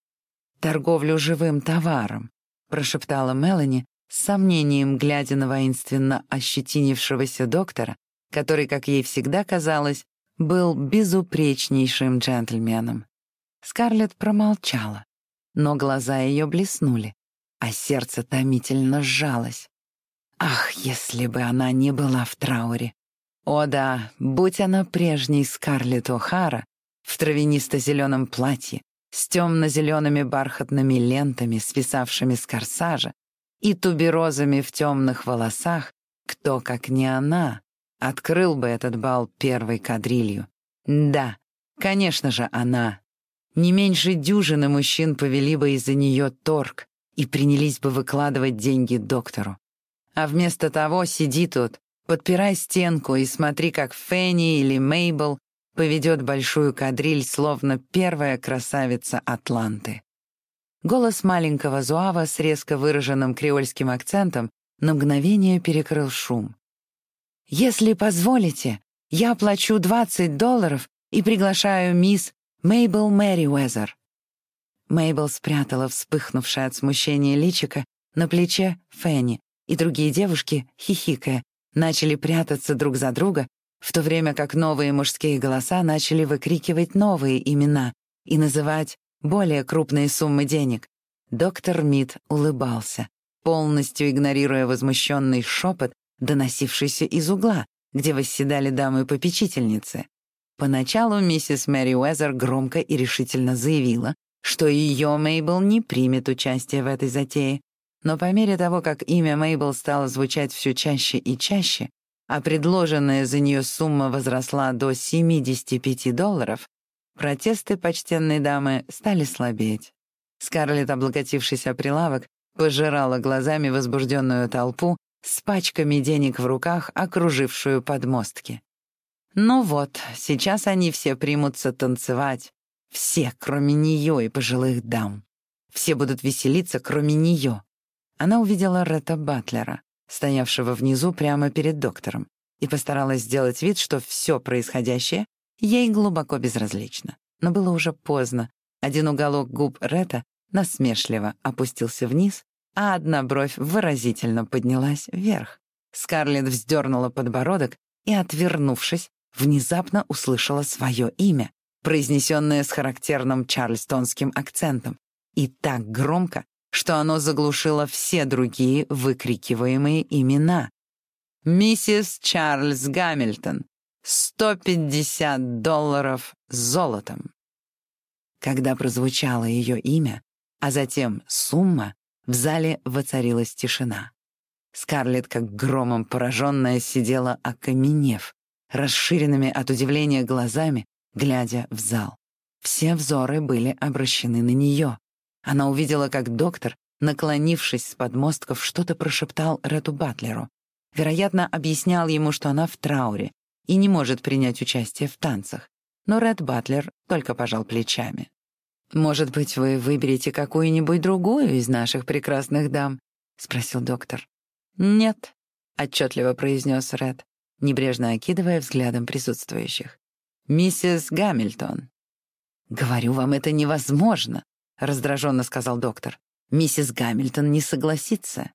торговлю живым товаром? Прошептала Мелани с сомнением, глядя на воинственно ощетинившегося доктора, который, как ей всегда казалось, был безупречнейшим джентльменом. Скарлетт промолчала но глаза ее блеснули, а сердце томительно сжалось. Ах, если бы она не была в трауре! О да, будь она прежней Скарлетт О'Хара в травянисто-зеленом платье, с темно-зелеными бархатными лентами, свисавшими с корсажа, и туберозами в темных волосах, кто, как не она, открыл бы этот бал первой кадрилью. Да, конечно же, она, не меньше дюжины мужчин повели бы из-за нее торг и принялись бы выкладывать деньги доктору. А вместо того сиди тут, подпирай стенку и смотри, как Фенни или Мейбл поведет большую кадриль, словно первая красавица Атланты. Голос маленького Зуава с резко выраженным креольским акцентом на мгновение перекрыл шум. «Если позволите, я плачу 20 долларов и приглашаю мисс Мейбл Мэри Уэзер. Мейбл спрятала вспыхнувшее от смущения личико на плече Фенни, и другие девушки, хихикая, начали прятаться друг за друга, в то время как новые мужские голоса начали выкрикивать новые имена и называть более крупные суммы денег. Доктор Мид улыбался, полностью игнорируя возмущенный шепот, доносившийся из угла, где восседали дамы-попечительницы. Поначалу миссис Мэри Уэзер громко и решительно заявила, что ее Мейбл не примет участие в этой затее, но по мере того, как имя Мейбл стало звучать все чаще и чаще, а предложенная за нее сумма возросла до 75 долларов, протесты почтенной дамы стали слабеть. Скарлетт, облокотившись о прилавок, пожирала глазами возбужденную толпу с пачками денег в руках, окружившую подмостки. Ну вот, сейчас они все примутся танцевать. Все, кроме нее и пожилых дам. Все будут веселиться, кроме нее. Она увидела Ретта Батлера, стоявшего внизу прямо перед доктором, и постаралась сделать вид, что все происходящее ей глубоко безразлично. Но было уже поздно. Один уголок губ Ретта насмешливо опустился вниз, а одна бровь выразительно поднялась вверх. Скарлетт вздернула подбородок и, отвернувшись, внезапно услышала свое имя, произнесенное с характерным чарльстонским акцентом, и так громко, что оно заглушило все другие выкрикиваемые имена. «Миссис Чарльз Гамильтон, 150 долларов золотом». Когда прозвучало ее имя, а затем сумма, в зале воцарилась тишина. Скарлетт, как громом пораженная, сидела окаменев, расширенными от удивления глазами, глядя в зал. Все взоры были обращены на нее. Она увидела, как доктор, наклонившись с подмостков, что-то прошептал Рету Батлеру. Вероятно, объяснял ему, что она в трауре и не может принять участие в танцах. Но Ред Батлер только пожал плечами. «Может быть, вы выберете какую-нибудь другую из наших прекрасных дам?» — спросил доктор. «Нет», — отчетливо произнес Ред небрежно окидывая взглядом присутствующих. «Миссис Гамильтон». «Говорю вам, это невозможно», — раздраженно сказал доктор. «Миссис Гамильтон не согласится».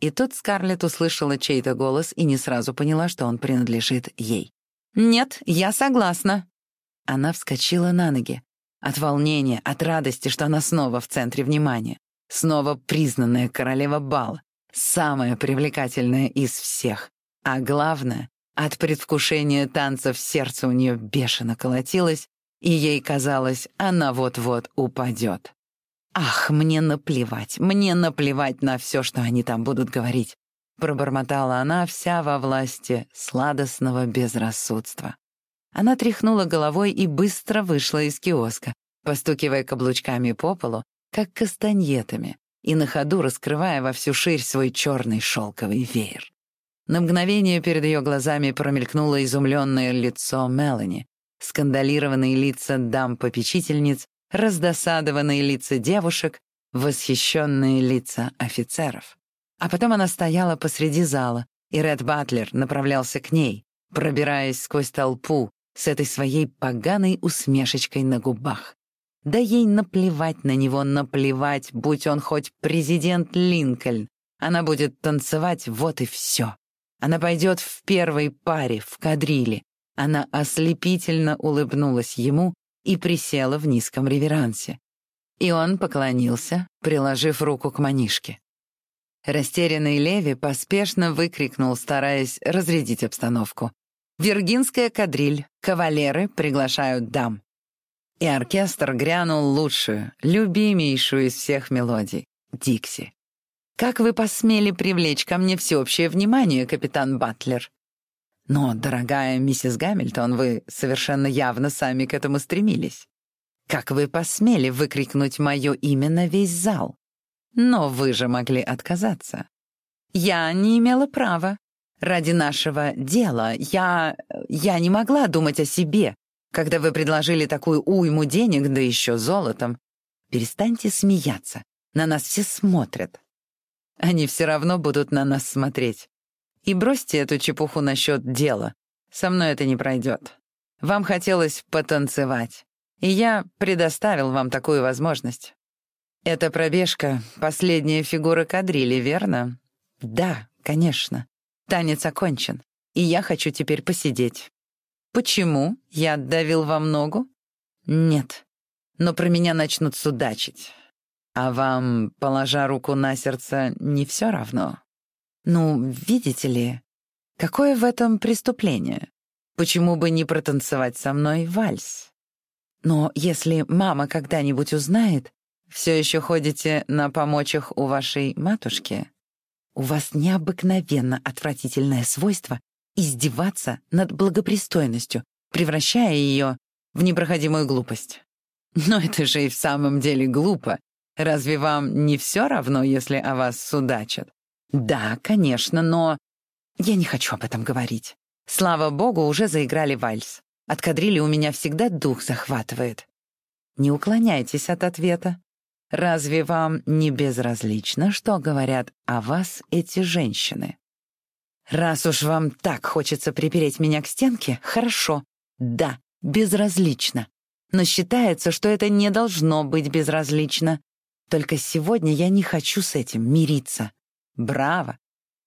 И тут Скарлетт услышала чей-то голос и не сразу поняла, что он принадлежит ей. «Нет, я согласна». Она вскочила на ноги. От волнения, от радости, что она снова в центре внимания. Снова признанная королева бала. Самая привлекательная из всех. А главное, от предвкушения танцев сердце у нее бешено колотилось, и ей казалось, она вот-вот упадет. «Ах, мне наплевать, мне наплевать на все, что они там будут говорить», пробормотала она вся во власти сладостного безрассудства. Она тряхнула головой и быстро вышла из киоска, постукивая каблучками по полу, как кастаньетами, и на ходу раскрывая во всю ширь свой черный шелковый веер. На мгновение перед ее глазами промелькнуло изумленное лицо Мелани, скандалированные лица дам-попечительниц, раздосадованные лица девушек, восхищенные лица офицеров. А потом она стояла посреди зала, и Ред Батлер направлялся к ней, пробираясь сквозь толпу с этой своей поганой усмешечкой на губах. Да ей наплевать на него, наплевать, будь он хоть президент Линкольн. Она будет танцевать, вот и все. Она пойдет в первой паре, в кадриле. Она ослепительно улыбнулась ему и присела в низком реверансе. И он поклонился, приложив руку к манишке. Растерянный Леви поспешно выкрикнул, стараясь разрядить обстановку. «Виргинская кадриль. Кавалеры приглашают дам». И оркестр грянул лучшую, любимейшую из всех мелодий — «Дикси». «Как вы посмели привлечь ко мне всеобщее внимание, капитан Батлер?» «Но, дорогая миссис Гамильтон, вы совершенно явно сами к этому стремились. Как вы посмели выкрикнуть мое имя на весь зал? Но вы же могли отказаться. Я не имела права. Ради нашего дела я... я не могла думать о себе, когда вы предложили такую уйму денег, да еще золотом. Перестаньте смеяться. На нас все смотрят. Они все равно будут на нас смотреть. И бросьте эту чепуху насчет дела. Со мной это не пройдет. Вам хотелось потанцевать. И я предоставил вам такую возможность. Это пробежка — последняя фигура кадрили, верно? Да, конечно. Танец окончен. И я хочу теперь посидеть. Почему? Я отдавил вам ногу? Нет. Но про меня начнут судачить. А вам, положа руку на сердце, не все равно? Ну, видите ли, какое в этом преступление? Почему бы не протанцевать со мной вальс? Но если мама когда-нибудь узнает, все еще ходите на помочах у вашей матушки? У вас необыкновенно отвратительное свойство издеваться над благопристойностью, превращая ее в непроходимую глупость. Но это же и в самом деле глупо. Разве вам не все равно, если о вас судачат? Да, конечно, но... Я не хочу об этом говорить. Слава богу, уже заиграли вальс. От кадрили у меня всегда дух захватывает. Не уклоняйтесь от ответа. Разве вам не безразлично, что говорят о вас эти женщины? Раз уж вам так хочется припереть меня к стенке, хорошо. Да, безразлично. Но считается, что это не должно быть безразлично. Только сегодня я не хочу с этим мириться. Браво!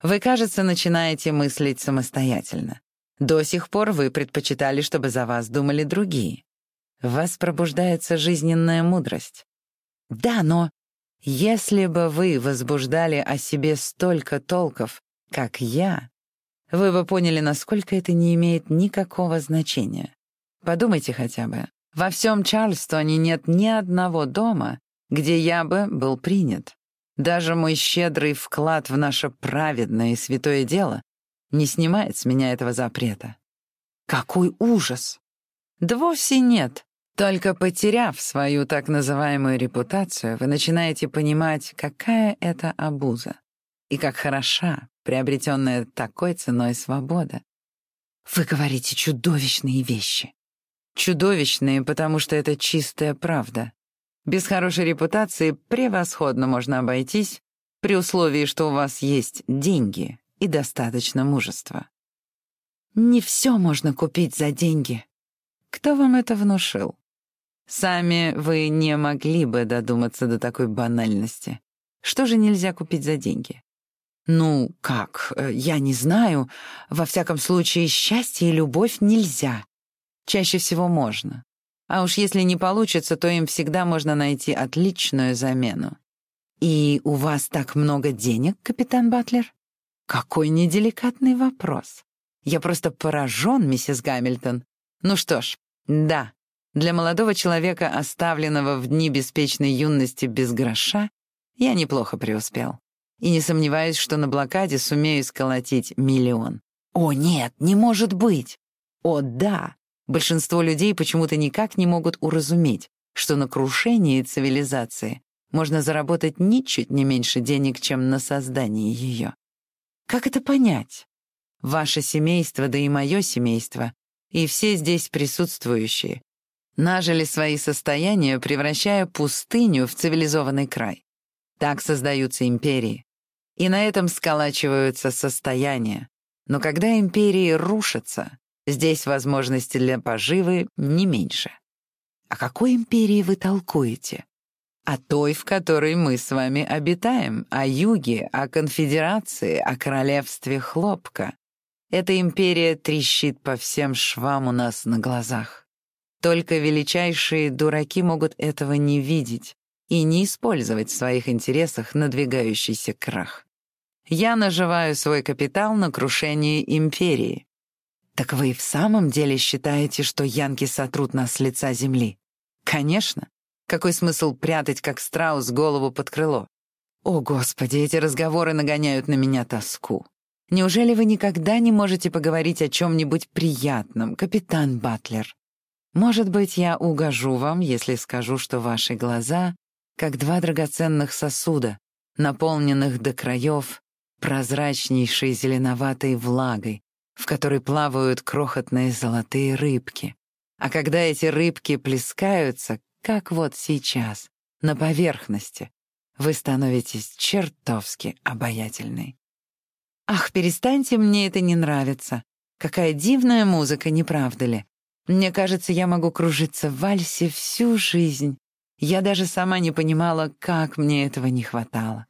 Вы, кажется, начинаете мыслить самостоятельно. До сих пор вы предпочитали, чтобы за вас думали другие. В вас пробуждается жизненная мудрость. Да, но если бы вы возбуждали о себе столько толков, как я, вы бы поняли, насколько это не имеет никакого значения. Подумайте хотя бы. Во всем Чарльстоне нет ни одного дома, где я бы был принят. Даже мой щедрый вклад в наше праведное и святое дело не снимает с меня этого запрета. Какой ужас! Да вовсе нет. Только потеряв свою так называемую репутацию, вы начинаете понимать, какая это обуза и как хороша приобретенная такой ценой свобода. Вы говорите чудовищные вещи. Чудовищные, потому что это чистая правда. Без хорошей репутации превосходно можно обойтись при условии, что у вас есть деньги и достаточно мужества. Не все можно купить за деньги. Кто вам это внушил? Сами вы не могли бы додуматься до такой банальности. Что же нельзя купить за деньги? Ну, как, э, я не знаю. Во всяком случае, счастье и любовь нельзя. Чаще всего можно. А уж если не получится, то им всегда можно найти отличную замену. «И у вас так много денег, капитан Батлер?» «Какой неделикатный вопрос. Я просто поражен, миссис Гамильтон. Ну что ж, да, для молодого человека, оставленного в дни беспечной юности без гроша, я неплохо преуспел. И не сомневаюсь, что на блокаде сумею сколотить миллион. О, нет, не может быть! О, да! Большинство людей почему-то никак не могут уразуметь, что на крушении цивилизации можно заработать ничуть не меньше денег, чем на создании ее. Как это понять? Ваше семейство, да и мое семейство, и все здесь присутствующие, нажили свои состояния, превращая пустыню в цивилизованный край. Так создаются империи. И на этом сколачиваются состояния. Но когда империи рушатся, здесь возможности для поживы не меньше. О какой империи вы толкуете? О той, в которой мы с вами обитаем, о юге, о конфедерации, о королевстве хлопка. Эта империя трещит по всем швам у нас на глазах. Только величайшие дураки могут этого не видеть и не использовать в своих интересах надвигающийся крах. Я наживаю свой капитал на крушении империи. Так вы в самом деле считаете, что янки сотрут нас с лица земли? Конечно. Какой смысл прятать, как страус, голову под крыло? О, Господи, эти разговоры нагоняют на меня тоску. Неужели вы никогда не можете поговорить о чем-нибудь приятном, капитан Батлер? Может быть, я угожу вам, если скажу, что ваши глаза как два драгоценных сосуда, наполненных до краев прозрачнейшей зеленоватой влагой, в которой плавают крохотные золотые рыбки. А когда эти рыбки плескаются, как вот сейчас, на поверхности, вы становитесь чертовски обаятельной. Ах, перестаньте, мне это не нравится. Какая дивная музыка, не правда ли? Мне кажется, я могу кружиться в вальсе всю жизнь. Я даже сама не понимала, как мне этого не хватало.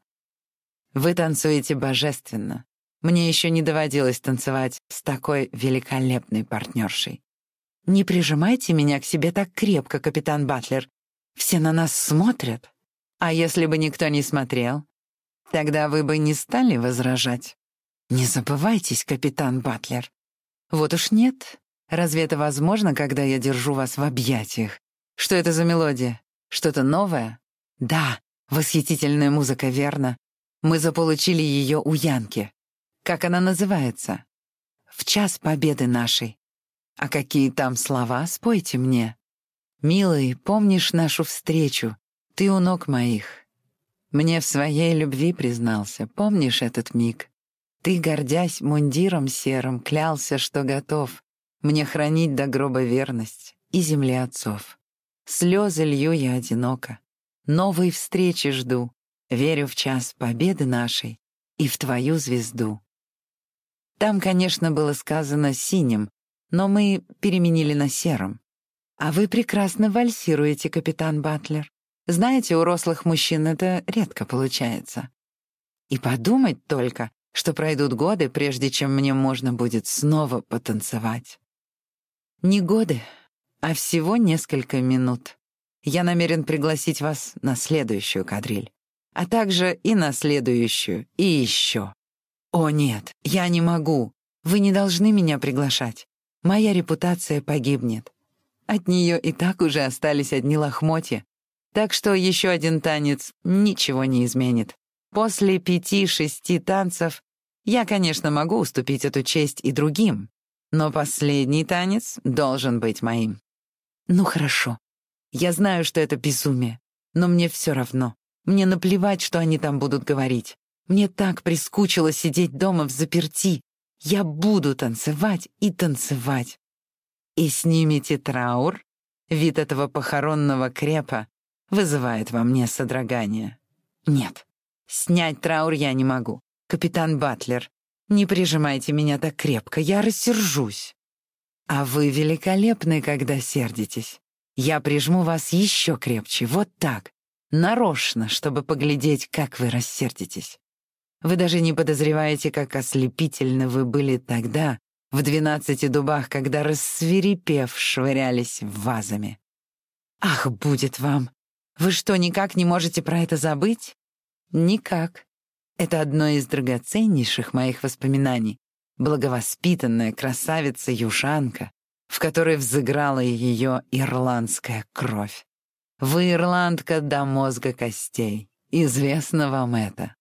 Вы танцуете божественно. Мне еще не доводилось танцевать с такой великолепной партнершей. Не прижимайте меня к себе так крепко, капитан Батлер. Все на нас смотрят. А если бы никто не смотрел, тогда вы бы не стали возражать. Не забывайтесь, капитан Батлер. Вот уж нет. Разве это возможно, когда я держу вас в объятиях? Что это за мелодия? Что-то новое? Да, восхитительная музыка, верно. Мы заполучили ее у Янки. Как она называется? «В час победы нашей». А какие там слова, спойте мне. «Милый, помнишь нашу встречу? Ты у ног моих». Мне в своей любви признался, помнишь этот миг? Ты, гордясь мундиром серым, клялся, что готов мне хранить до гроба верность и земли отцов. Слезы лью я одиноко, новой встречи жду, верю в час победы нашей и в твою звезду. Там, конечно, было сказано синим, но мы переменили на сером. А вы прекрасно вальсируете, капитан Батлер. Знаете, у рослых мужчин это редко получается. И подумать только, что пройдут годы, прежде чем мне можно будет снова потанцевать. Не годы, а всего несколько минут. Я намерен пригласить вас на следующую кадриль, а также и на следующую, и еще. «О, нет, я не могу. Вы не должны меня приглашать. Моя репутация погибнет. От нее и так уже остались одни лохмотья. Так что еще один танец ничего не изменит. После пяти-шести танцев я, конечно, могу уступить эту честь и другим, но последний танец должен быть моим. Ну хорошо. Я знаю, что это безумие, но мне все равно. Мне наплевать, что они там будут говорить. Мне так прискучило сидеть дома в заперти. Я буду танцевать и танцевать. И снимите траур. Вид этого похоронного крепа вызывает во мне содрогание. Нет, снять траур я не могу. Капитан Батлер, не прижимайте меня так крепко, я рассержусь. А вы великолепны, когда сердитесь. Я прижму вас еще крепче, вот так, нарочно, чтобы поглядеть, как вы рассердитесь. Вы даже не подозреваете, как ослепительно вы были тогда, в двенадцати дубах, когда рассверепев швырялись вазами. Ах, будет вам! Вы что, никак не можете про это забыть? Никак. Это одно из драгоценнейших моих воспоминаний. Благовоспитанная красавица-южанка, в которой взыграла ее ирландская кровь. Вы ирландка до мозга костей. Известно вам это.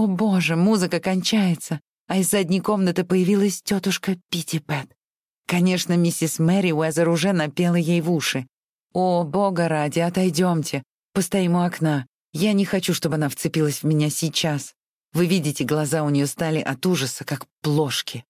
О боже, музыка кончается, а из задней комнаты появилась тетушка Питтипэт. Конечно, миссис Мэри Уэзер уже напела ей в уши. «О, бога ради, отойдемте. Постоим у окна. Я не хочу, чтобы она вцепилась в меня сейчас. Вы видите, глаза у нее стали от ужаса, как плошки.